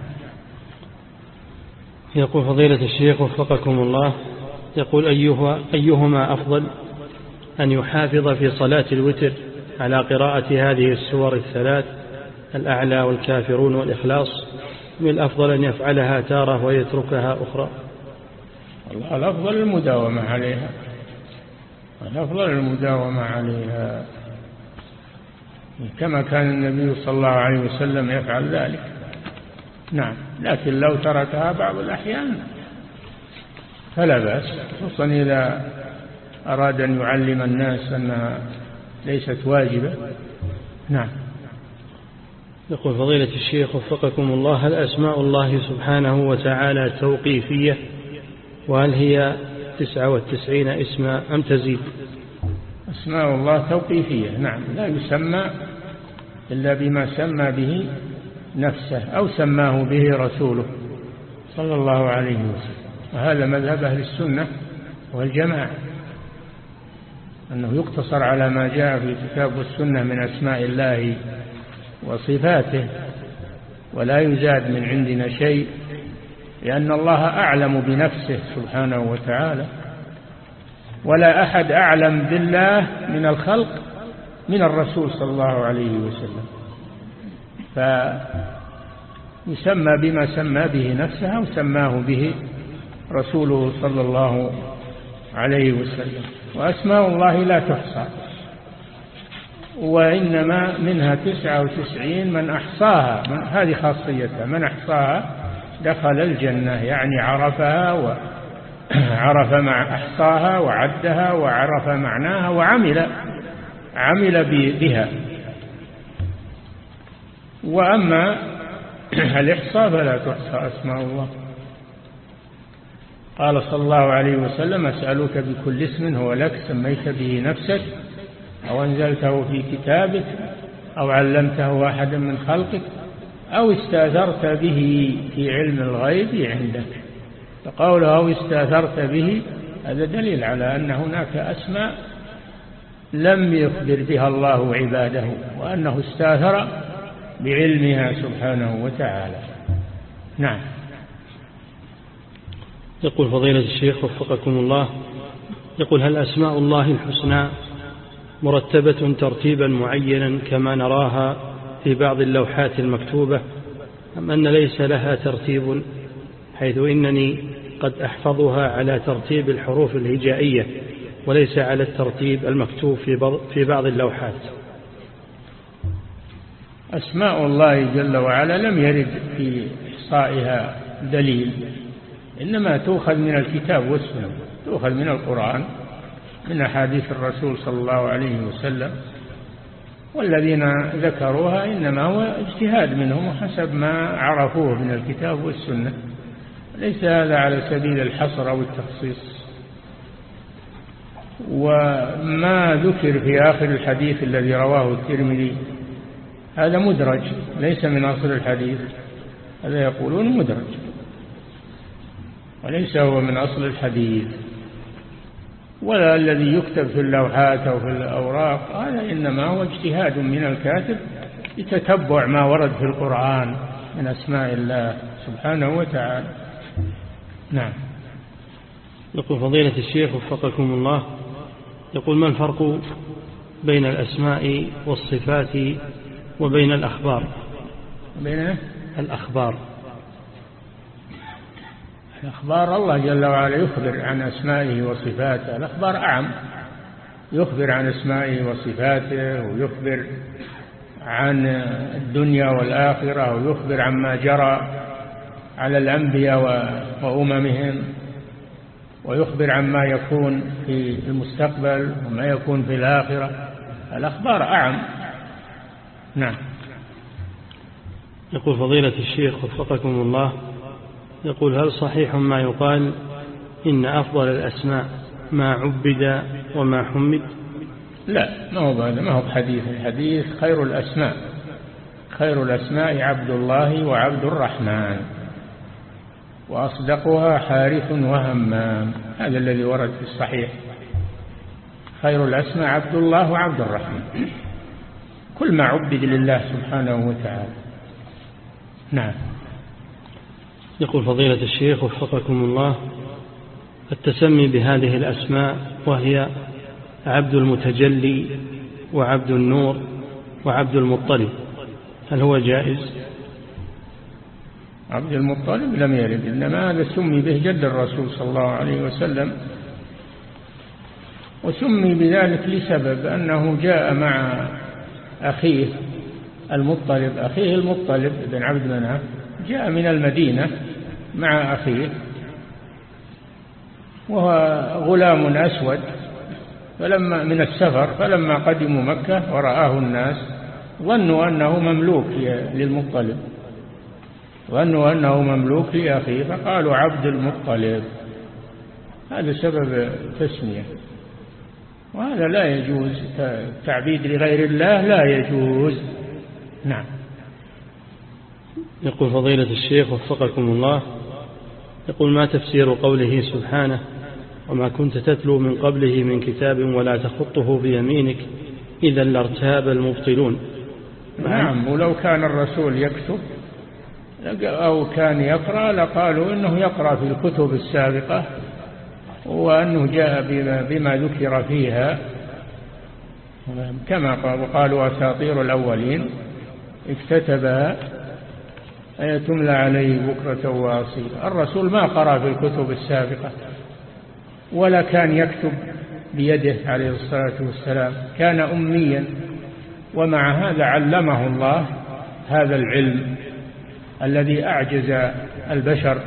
يقول فضيلة الشيخ وفقكم الله يقول أيها أيهما أفضل أن يحافظ في صلاة الوتر على قراءة هذه السور الثلاث الأعلى والكافرون والإخلاص من الأفضل أن يفعلها تارة ويتركها أخرى. الأفضل المداومة عليها. الأفضل المداومة عليها. كما كان النبي صلى الله عليه وسلم يفعل ذلك. نعم لكن لو تركها بعض الأحيان فلا بأس خصوصا إذا أراد أن يعلم الناس أنها ليست واجبة. نعم. يقول فضيلة الشيخ وفقكم الله هل أسماء الله سبحانه وتعالى توقيفية؟ وهل هي تسعة والتسعين اسما أم تزيد؟ أسماء الله توقيفية نعم. لا يسمى إلا بما سمى به نفسه أو سماه به رسوله صلى الله عليه وسلم. وهذا مذهب أهل السنة والجماعة. أنه يقتصر على ما جاء في الكتاب والسنة من أسماء الله وصفاته ولا يزاد من عندنا شيء لأن الله أعلم بنفسه سبحانه وتعالى ولا أحد أعلم بالله من الخلق من الرسول صلى الله عليه وسلم. فيسمى بما سمى به نفسه أو سماه به رسوله صلى الله عليه وسلم. وأسماء الله لا تحصى. وإنما منها تسعة وتسعين من أحصاها. من هذه خاصيتها. من أحصاها دخل الجنة يعني عرفها وعرف مع أحصاها وعدها وعرف معناها وعمل عمل بها. وأما الإحصاء فلا تحصى أسماء الله. قال صلى الله عليه وسلم أسألك بكل اسم هو لك سميت به نفسك أو أنزلته في كتابك أو علمته أحدا من خلقك أو استأثرت به في علم الغيب عندك. فقوله أو استأثرت به هذا دليل على أن هناك أسماء لم يخبر بها الله عباده وأنه استأثر بعلمها سبحانه وتعالى. نعم. يقول فضيلة الشيخ وفقكم الله يقول هل أسماء الله الحسنى مرتبة ترتيبا معينا كما نراها في بعض اللوحات المكتوبة أم أن ليس لها ترتيب حيث إنني قد أحفظها على ترتيب الحروف الهجائية وليس على الترتيب المكتوب في بعض اللوحات؟ أسماء الله جل وعلا لم يرد في إحصائها دليل. إنما تؤخذ من الكتاب والسنة تؤخذ من القرآن من أحاديث الرسول صلى الله عليه وسلم. والذين ذكروها إنما هو اجتهاد منهم وحسب ما عرفوه من الكتاب والسنة. ليس هذا على سبيل الحصر أو التخصيص. وما ذكر في آخر الحديث الذي رواه الترمذي هذا مدرج ليس من أصل الحديث. هذا يقولون مدرج. وليس هو من أصل الحديث. ولا الذي يكتب في اللوحات أو في الأوراق هذا إنما هو اجتهاد من الكاتب لتتبع ما ورد في القرآن من أسماء الله سبحانه وتعالى. نعم. يقول فضيلة الشيخ وفقكم الله يقول ما الفرق بين الأسماء والصفات وبين الأخبار؟ بين الأخبار. أخبار الله جل وعلا يخبر عن أسمائه وصفاته الأخبار أعم. يخبر عن أسمائه وصفاته ويخبر عن الدنيا والآخرة ويخبر عما جرى على الأنبياء وأممهم ويخبر عما يكون في المستقبل وما يكون في الآخرة. الأخبار أعم. نعم. يقول فضيلة الشيخ وفقكم الله يقول هل صحيح ما يقال إن أفضل الأسماء ما عبد وما حمد؟ لا ما هو هذا ما هو بحديث؟ الحديث خير الأسماء خير الأسماء عبد الله وعبد الرحمن وأصدقها حارث وهمام هذا الذي ورد في الصحيح. خير الأسماء عبد الله وعبد الرحمن. كل ما عبد لله سبحانه وتعالى. نعم. يقول فضيلة الشيخ وفقكم الله التسمي بهذه الأسماء وهي عبد المتجلي وعبد النور وعبد المطلب. هل هو جائز؟ عبد المطلب لم يرد إنما هذا سمي به جد الرسول صلى الله عليه وسلم وسمي بذلك لسبب أنه جاء مع أخيه المطلب أخيه المطلب بن عبد مناف جاء من المدينة مع أخيه وهو غلام أسود فلما من السفر فلما قدموا مكة ورآه الناس ظنوا أنه مملوك للمطلب. ظنوا أنه مملوك لأخيه فقالوا عبد المطلب. هذا سبب تسمية. وهذا لا يجوز تعبيد لغير الله لا يجوز. نعم. يقول فضيلة الشيخ وفقكم الله. يقول ما تفسير قوله سبحانه وما كنت تتلو من قبله من كتاب ولا تخطه بيمينك إذا لارتاب المبطلون. نعم ولو كان الرسول يكتب أو كان يقرأ لقالوا إنه يقرأ في الكتب السابقة وأنه جاء بما ذكر فيها. كما قالوا أساطير الأولين اكتتبها تملى عليه بكرة وأصيلا. الرسول ما قرأ في الكتب السابقة ولا كان يكتب بيده عليه الصلاة والسلام. كان أميا ومع هذا علمه الله هذا العلم الذي أعجز البشر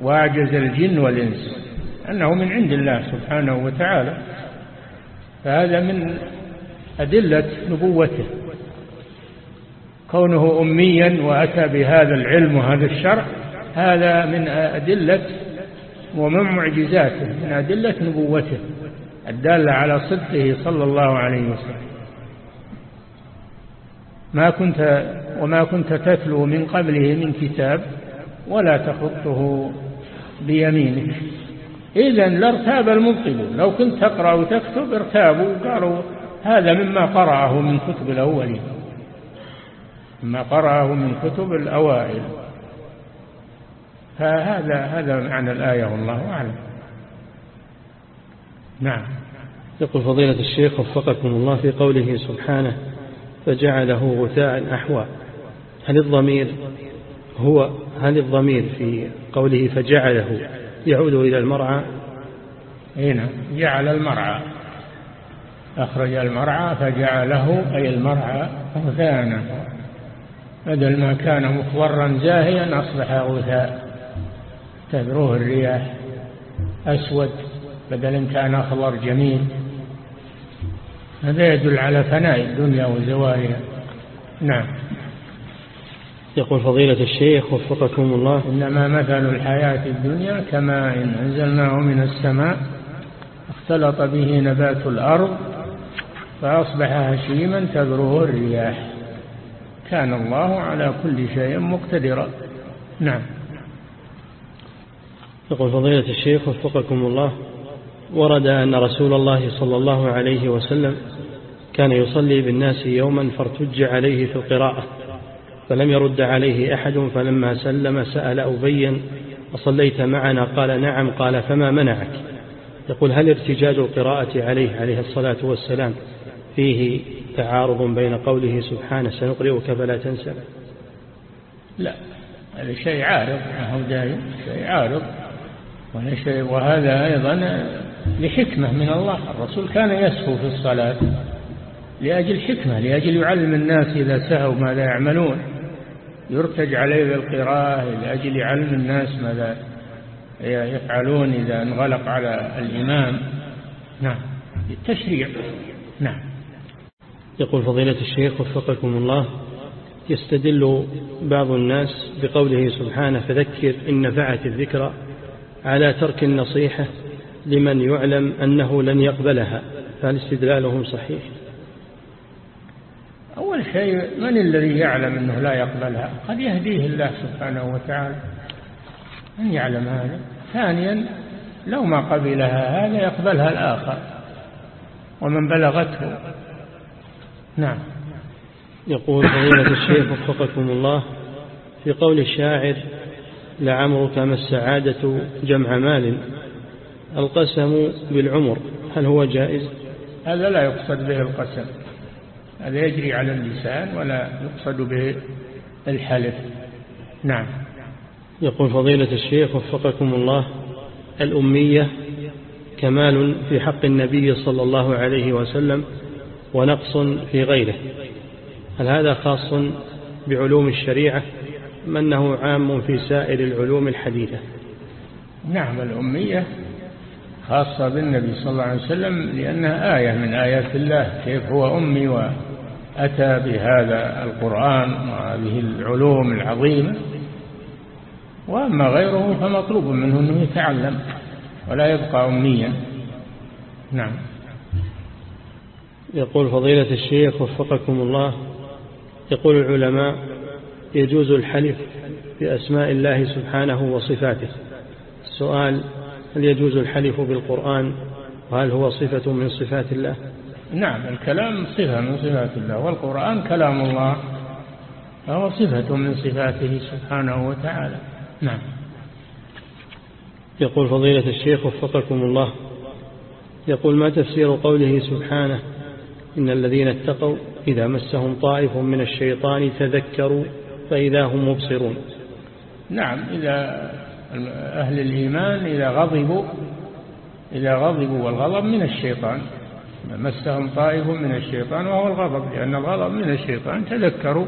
وأعجز الجن والإنس أنه من عند الله سبحانه وتعالى. فهذا من أدلة نبوته. كونه أميا وأتى بهذا العلم وهذا الشرع هذا من أدلة ومن معجزاته من أدلة نبوته الدالة على صدقه صلى الله عليه وسلم. ما كنت وما كنت تتلو من قبله من كتاب ولا تخطه بيمينك. إذا لارتاب المبطلون. لو كنت تقرأ وتكتب ارتابوا قالوا هذا مما قرأه من كتب الأولين. مما قرأه من كتب الأوائل. فهذا هذا معنى الآية والله أعلم. نعم. يقول فضيلة الشيخ وفقكم الله في قوله سبحانه فجعله غثاء أحوى. هل الضمير هو هل الضمير في قوله فجعله يعود إلى المرعى؟ هنا جعل المرعى. أخرج المرعى فجعله أي المرعى غثاء. بدل ما كان مخضرا زاهيا أصبح غثاء. تذروه الرياح أسود بدل كان أخضر جميل. هذا يدل على فناء الدنيا وزوالها. نعم. يقول فضيلة الشيخ وفقكم الله. إنما مثل الحياة الدنيا كما إن أنزلناه من السماء اختلط به نبات الأرض فأصبح هشيما تذروه الرياح. كان الله على كل شيء مقتدرا. نعم. يقول فضيلة الشيخ وفقكم الله ورد أن رسول الله صلى الله عليه وسلم كان يصلي بالناس يوما فارتج عليه في القراءة فلم يرد عليه أحد فلما سلم سأل أبيا أصليت معنا؟ قال نعم. قال فما منعك؟ يقول هل ارتجاج القراءة عليه عليه الصلاة والسلام؟ فيه تعارض بين قوله سبحانه سنقرئك فلا تنسى. لا هذا شيء عارض هو دائم شيء عارض. وهذا أيضا لحكمة من الله. الرسول كان يسهو في الصلاة لأجل حكمة لأجل يعلم الناس إذا سهوا ماذا يعملون. يرتج عليه بالقراءة لأجل يعلم الناس ماذا يفعلون إذا انغلق على الإمام. نعم. التشريع. نعم. يقول فضيلة الشيخ وفقكم الله يستدل بعض الناس بقوله سبحانه فذكر إن نفعت الذكرى على ترك النصيحة لمن يعلم أنه لن يقبلها. فهل استدلالهم صحيح؟ أول شيء من الذي يعلم أنه لا يقبلها؟ قد يهديه الله سبحانه وتعالى من يعلم هذا. ثانيا لو ما قبلها هذا يقبلها الآخر ومن بلغته نعم. يقول فضيلة الشيخ وفقكم الله في قول الشاعر لعمرك ما السعادة جمع مال القسم بالعمر هل هو جائز؟ هذا لا يقصد به القسم هذا يجري على اللسان ولا يقصد به الحلف. نعم. يقول فضيلة الشيخ وفقكم الله الأمية كمال في حق النبي صلى الله عليه وسلم ونقص في غيره. هل هذا خاص بعلوم الشريعة أم أنه عام في سائر العلوم الحديثة؟ نعم الأمية خاصة بالنبي صلى الله عليه وسلم لأنها آية من آيات الله كيف هو أمي وأتى بهذا القرآن وهذه العلوم العظيمة. وأما غيره فمطلوب منه أنه يتعلم ولا يبقى أميا. نعم. يقول فضيلة الشيخ وفقكم الله يقول العلماء يجوز الحلف بأسماء الله سبحانه وصفاته. السؤال هل يجوز الحلف بالقرآن؟ وهل هو صفة من صفات الله؟ نعم الكلام صفة من صفات الله والقرآن كلام الله فهو صفة من صفاته سبحانه وتعالى. نعم. يقول فضيلة الشيخ وفقكم الله يقول ما تفسير قوله سبحانه إن الذين اتقوا إذا مسهم طائف من الشيطان تذكروا فإذا هم مبصرون. نعم إذا أهل الإيمان إذا غضبوا إذا غضبوا والغضب من الشيطان. مسهم طائف من الشيطان وهو الغضب لأن الغضب من الشيطان تذكروا.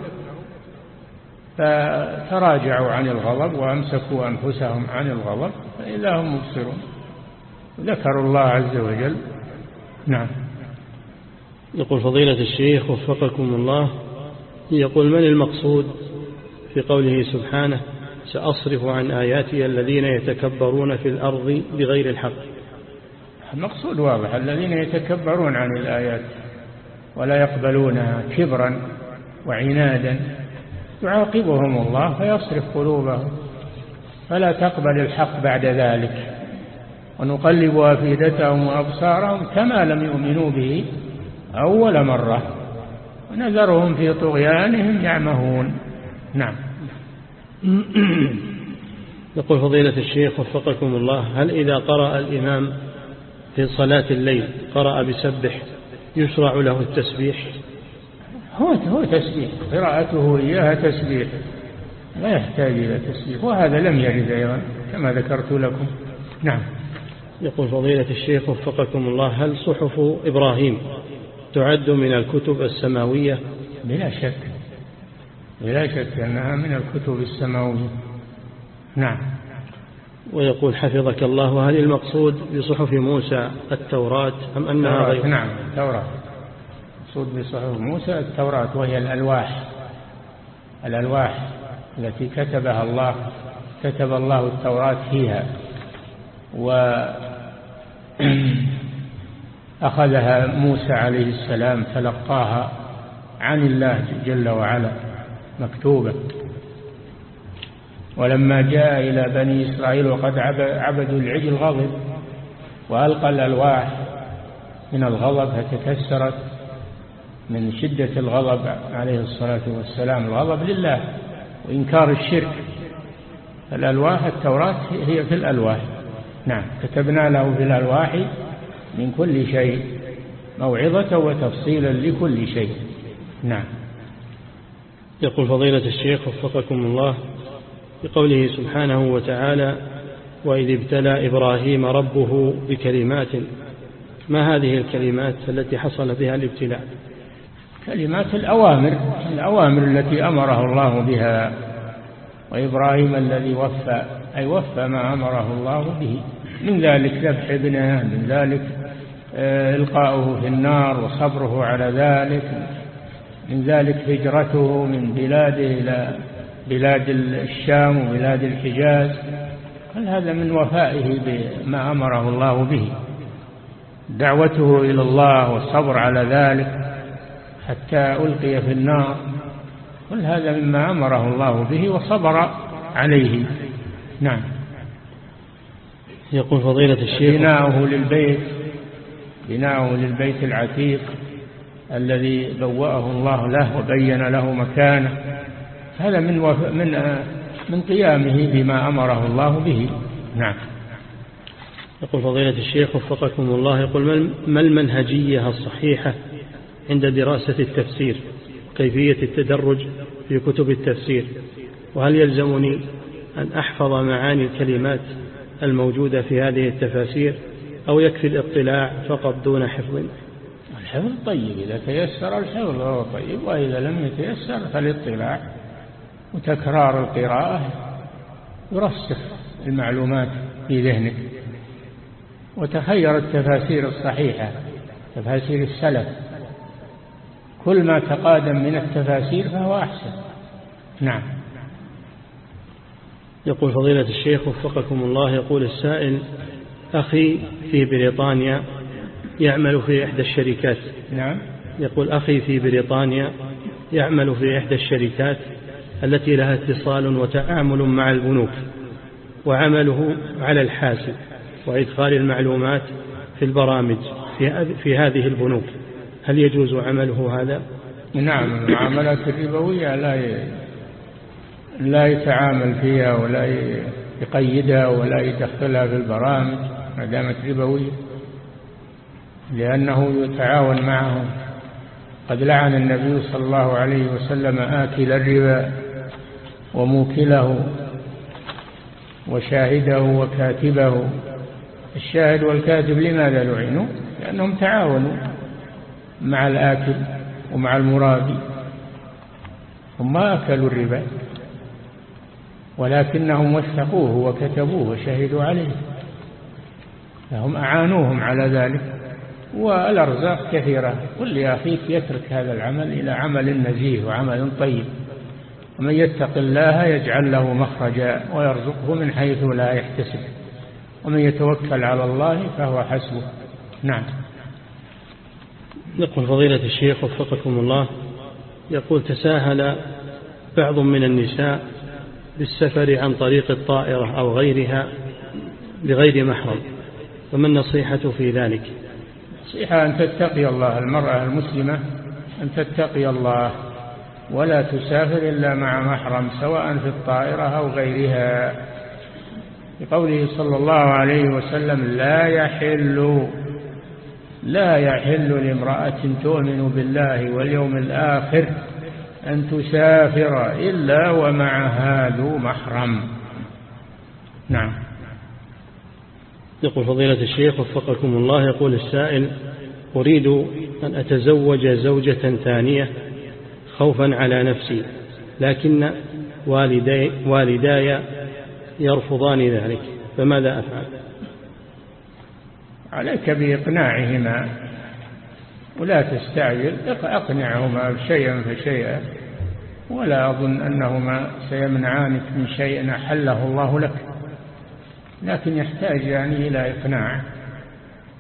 فتراجعوا عن الغضب وأمسكوا أنفسهم عن الغضب فإذا هم مبصرون. ذكروا الله عز وجل. نعم. يقول فضيلة الشيخ وفقكم الله يقول من المقصود في قوله سبحانه سأصرف عن آياتي الذين يتكبرون في الأرض بغير الحق. المقصود واضح الذين يتكبرون عن الآيات ولا يقبلونها كبرا وعنادا يعاقبهم الله فيصرف قلوبهم فلا تقبل الحق بعد ذلك. ونقلب أفئدتهم وأبصارهم كما لم يؤمنوا به أول مرة. ونذرهم في طغيانهم يعمهون. نعم. يقول فضيلة الشيخ وفقكم الله هل إذا قرأ الإمام في صلاة الليل قرأ بسبح يشرع له التسبيح؟ هو هو تسبيح. قراءته إياها تسبيح. لا يحتاج إلى تسبيح. وهذا لم يرد أيضا كما ذكرت لكم. نعم. يقول فضيلة الشيخ وفقكم الله هل صحف إبراهيم تعد من الكتب السماوية؟ بلا شك. بلا شك أنها من الكتب السماوية. نعم. ويقول حفظك الله هل المقصود بصحف موسى التوراة أم أنها غير؟ نعم التوراة. المقصود بصحف موسى التوراة وهي الألواح. الألواح التي كتبها الله كتب الله التوراة فيها. وأخذها موسى عليه السلام تلقاها عن الله جل وعلا مكتوبة. ولما جاء إلى بني إسرائيل وقد عبدوا العجل غضب وألقى الألواح من الغضب فتكسرت من شدة الغضب عليه الصلاة والسلام. الغضب لله وإنكار الشرك. الألواح التوراة هي في الألواح. نعم كتبنا له في الألواح من كل شيء موعظة وتفصيلا لكل شيء. نعم. يقول فضيلة الشيخ وفقكم الله بقوله سبحانه وتعالى وإذ ابتلى إبراهيم ربه بكلمات. ما هذه الكلمات التي حصل بها الابتلاء؟ كلمات الأوامر الأوامر التي أمره الله بها. وإبراهيم الذي وفى أي وفى ما أمره الله به. من ذلك ذبح ابنه من ذلك إلقاؤه في النار وصبره على ذلك. من ذلك هجرته من بلاده إلى بلاد الشام وبلاد الحجاز. كل هذا من وفائه بما أمره الله به؟ دعوته إلى الله والصبر على ذلك حتى ألقي في النار. كل هذا مما أمره الله به وصبر عليه؟ نعم. يقول فضيلة الشيخ بناؤه للبيت. بناؤه للبيت العتيق الذي بوأه الله له وبين له مكانه. هذا من من من قيامه بما أمره الله به. نعم. يقول فضيلة الشيخ وفقكم الله يقول ما المنهجية الصحيحة عند دراسة التفسير؟ كيفية التدرج في كتب التفسير؟ وهل يلزمني أن أحفظ معاني الكلمات الموجودة في هذه التفاسير؟ أو يكفي الاطلاع فقط دون حفظ. الحفظ طيب إذا تيسر الحفظ فهو طيب وإذا لم يتيسر فالاطلاع وتكرار القراءة يرسخ المعلومات في ذهنك. وتخير التفاسير الصحيحة تفاسير السلف كل ما تقادم من التفاسير فهو أحسن. نعم. يقول فضيلة الشيخ وفقكم الله يقول السائل أخي في بريطانيا يعمل في إحدى الشركات. نعم. يقول أخي في بريطانيا يعمل في إحدى الشركات التي لها اتصال وتعامل مع البنوك وعمله على الحاسب وإدخال المعلومات في البرامج في, هذه البنوك. هل يجوز عمله هذا؟ نعم المعاملات الربوية لا لا يتعامل فيها ولا يقيدها ولا يدخلها في البرامج. ما دامت ربوية لأنه يتعاون معهم. قد لعن النبي صلى الله عليه وسلم آكل الربا وموكله وشاهده وكاتبه. الشاهد والكاتب لماذا لعنوا؟ لأنهم تعاونوا مع الآكل ومع المرابي هم ما أكلوا الربا ولكنهم وثقوه وكتبوه وشهدوا عليه. فهم أعانوهم على ذلك والأرزاق كثيرة. قل لأخيك يترك هذا العمل إلى عمل نزيه وعمل طيب؟ ومن يتق الله يجعل له مخرجا ويرزقه من حيث لا يحتسب. ومن يتوكل على الله فهو حسبه. نعم. يقول فضيلة الشيخ وفقكم الله يقول تساهل بعض من النساء بالسفر عن طريق الطائرة أو غيرها لغير محرم. فما النصيحة في ذلك؟ نصيحة أن تتقي الله المرأة المسلمة أن تتقي الله ولا تسافر إلا مع محرم سواء في الطائرة أو غيرها. بقوله صلى الله عليه وسلم لا يحل لا يحل لامرأة تؤمن بالله واليوم الآخر أن تسافر إلا ومعها ذو محرم. نعم. يقول فضيلة الشيخ وفقكم الله يقول السائل أريد أن أتزوج زوجة ثانية خوفا على نفسي لكن والدي, والداي يرفضان ذلك فماذا أفعل؟ عليك بإقناعهما ولا تستعجل أقنعهما شيئا فشيئا ولا أظن أنهما سيمنعانك من شيء أحله الله لك. لكن يحتاج يعني إلى إقناع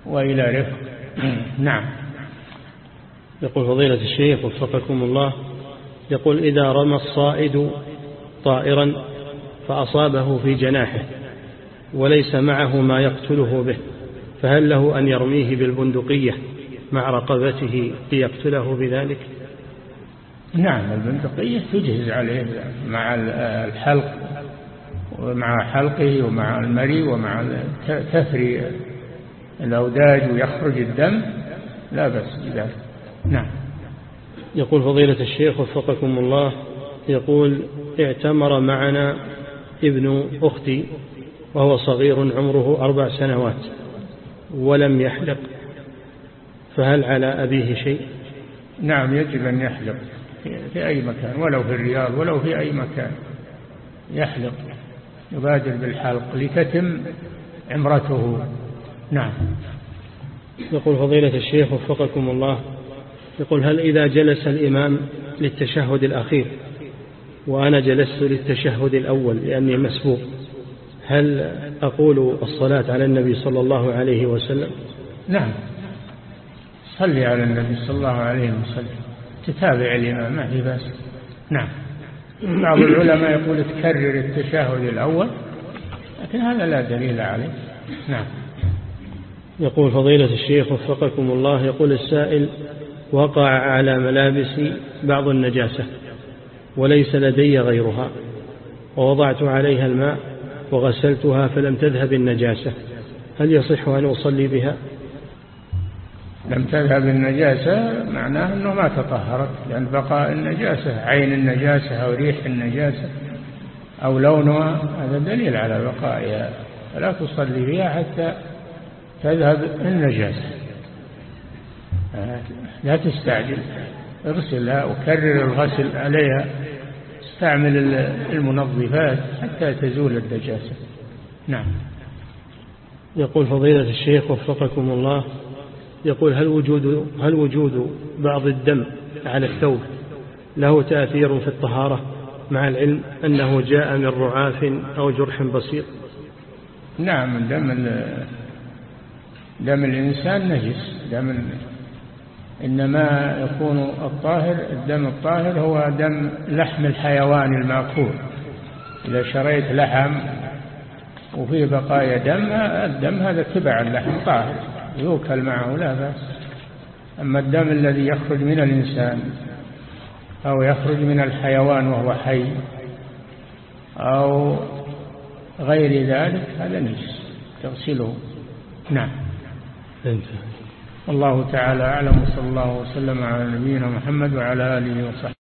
وإلى رفق. نعم. يقول فضيلة الشيخ وفقكم الله يقول إذا رمى الصائد طائرا فأصابه في جناحه وليس معه ما يقتله به فهل له أن يرميه بالبندقية مع رقبته ليقتله بذلك؟ نعم البندقية تجهز عليه مع الحلق. ومع حلقه ومع المري ومع تثري الأوداج ويخرج الدم لا بأس بذلك. نعم. يقول فضيلة الشيخ وفقكم الله يقول اعتمر معنا ابن أختي وهو صغير عمره أربع سنوات ولم يحلق فهل على أبيه شيء؟ نعم يجب أن يحلق في أي مكان ولو في الرياض ولو في أي مكان يحلق. يبادر بالحلق لتتم عمرته. نعم. يقول فضيلة الشيخ وفقكم الله يقول هل إذا جلس الإمام للتشهد الأخير وأنا جلست للتشهد الأول لأني مسبوق هل أقول الصلاة على النبي صلى الله عليه وسلم؟ نعم. صلي على النبي صلى الله عليه وسلم. تتابع الإمام ما في بأس. نعم. بعض العلماء يقول تكرر التشهد الأول لكن هذا لا دليل عليه. نعم. يقول فضيلة الشيخ وفقكم الله يقول السائل وقع على ملابسي بعض النجاسة وليس لدي غيرها ووضعت عليها الماء وغسلتها فلم تذهب النجاسة هل يصح أن أصلي بها؟ لم تذهب النجاسة معناه أنه ما تطهرت لأن بقاء النجاسة عين النجاسة أو ريح النجاسة أو لونها هذا دليل على بقائها. فلا تصلي بها حتى تذهب النجاسة. لا تستعجل اغسلها وكرر الغسل عليها استعمل المنظفات حتى تزول النجاسة. نعم. يقول فضيلة الشيخ وفقكم الله يقول هل وجود هل وجود بعض الدم على الثوب له تأثير في الطهارة مع العلم أنه جاء من رعاف أو جرح بسيط؟ نعم دم دم الإنسان نجس دم إنما يكون الطاهر الدم الطاهر هو دم لحم الحيوان المأكول. إذا شريت لحم وفيه بقايا دم الدم هذا تبع اللحم طاهر. يوكل معه لا بأس. أما الدم الذي يخرج من الإنسان أو يخرج من الحيوان وهو حي أو غير ذلك هذا نجس. تغسله. نعم. الله تعالى أعلم صلى الله وسلم على نبينا محمد وعلى آله وصحبه.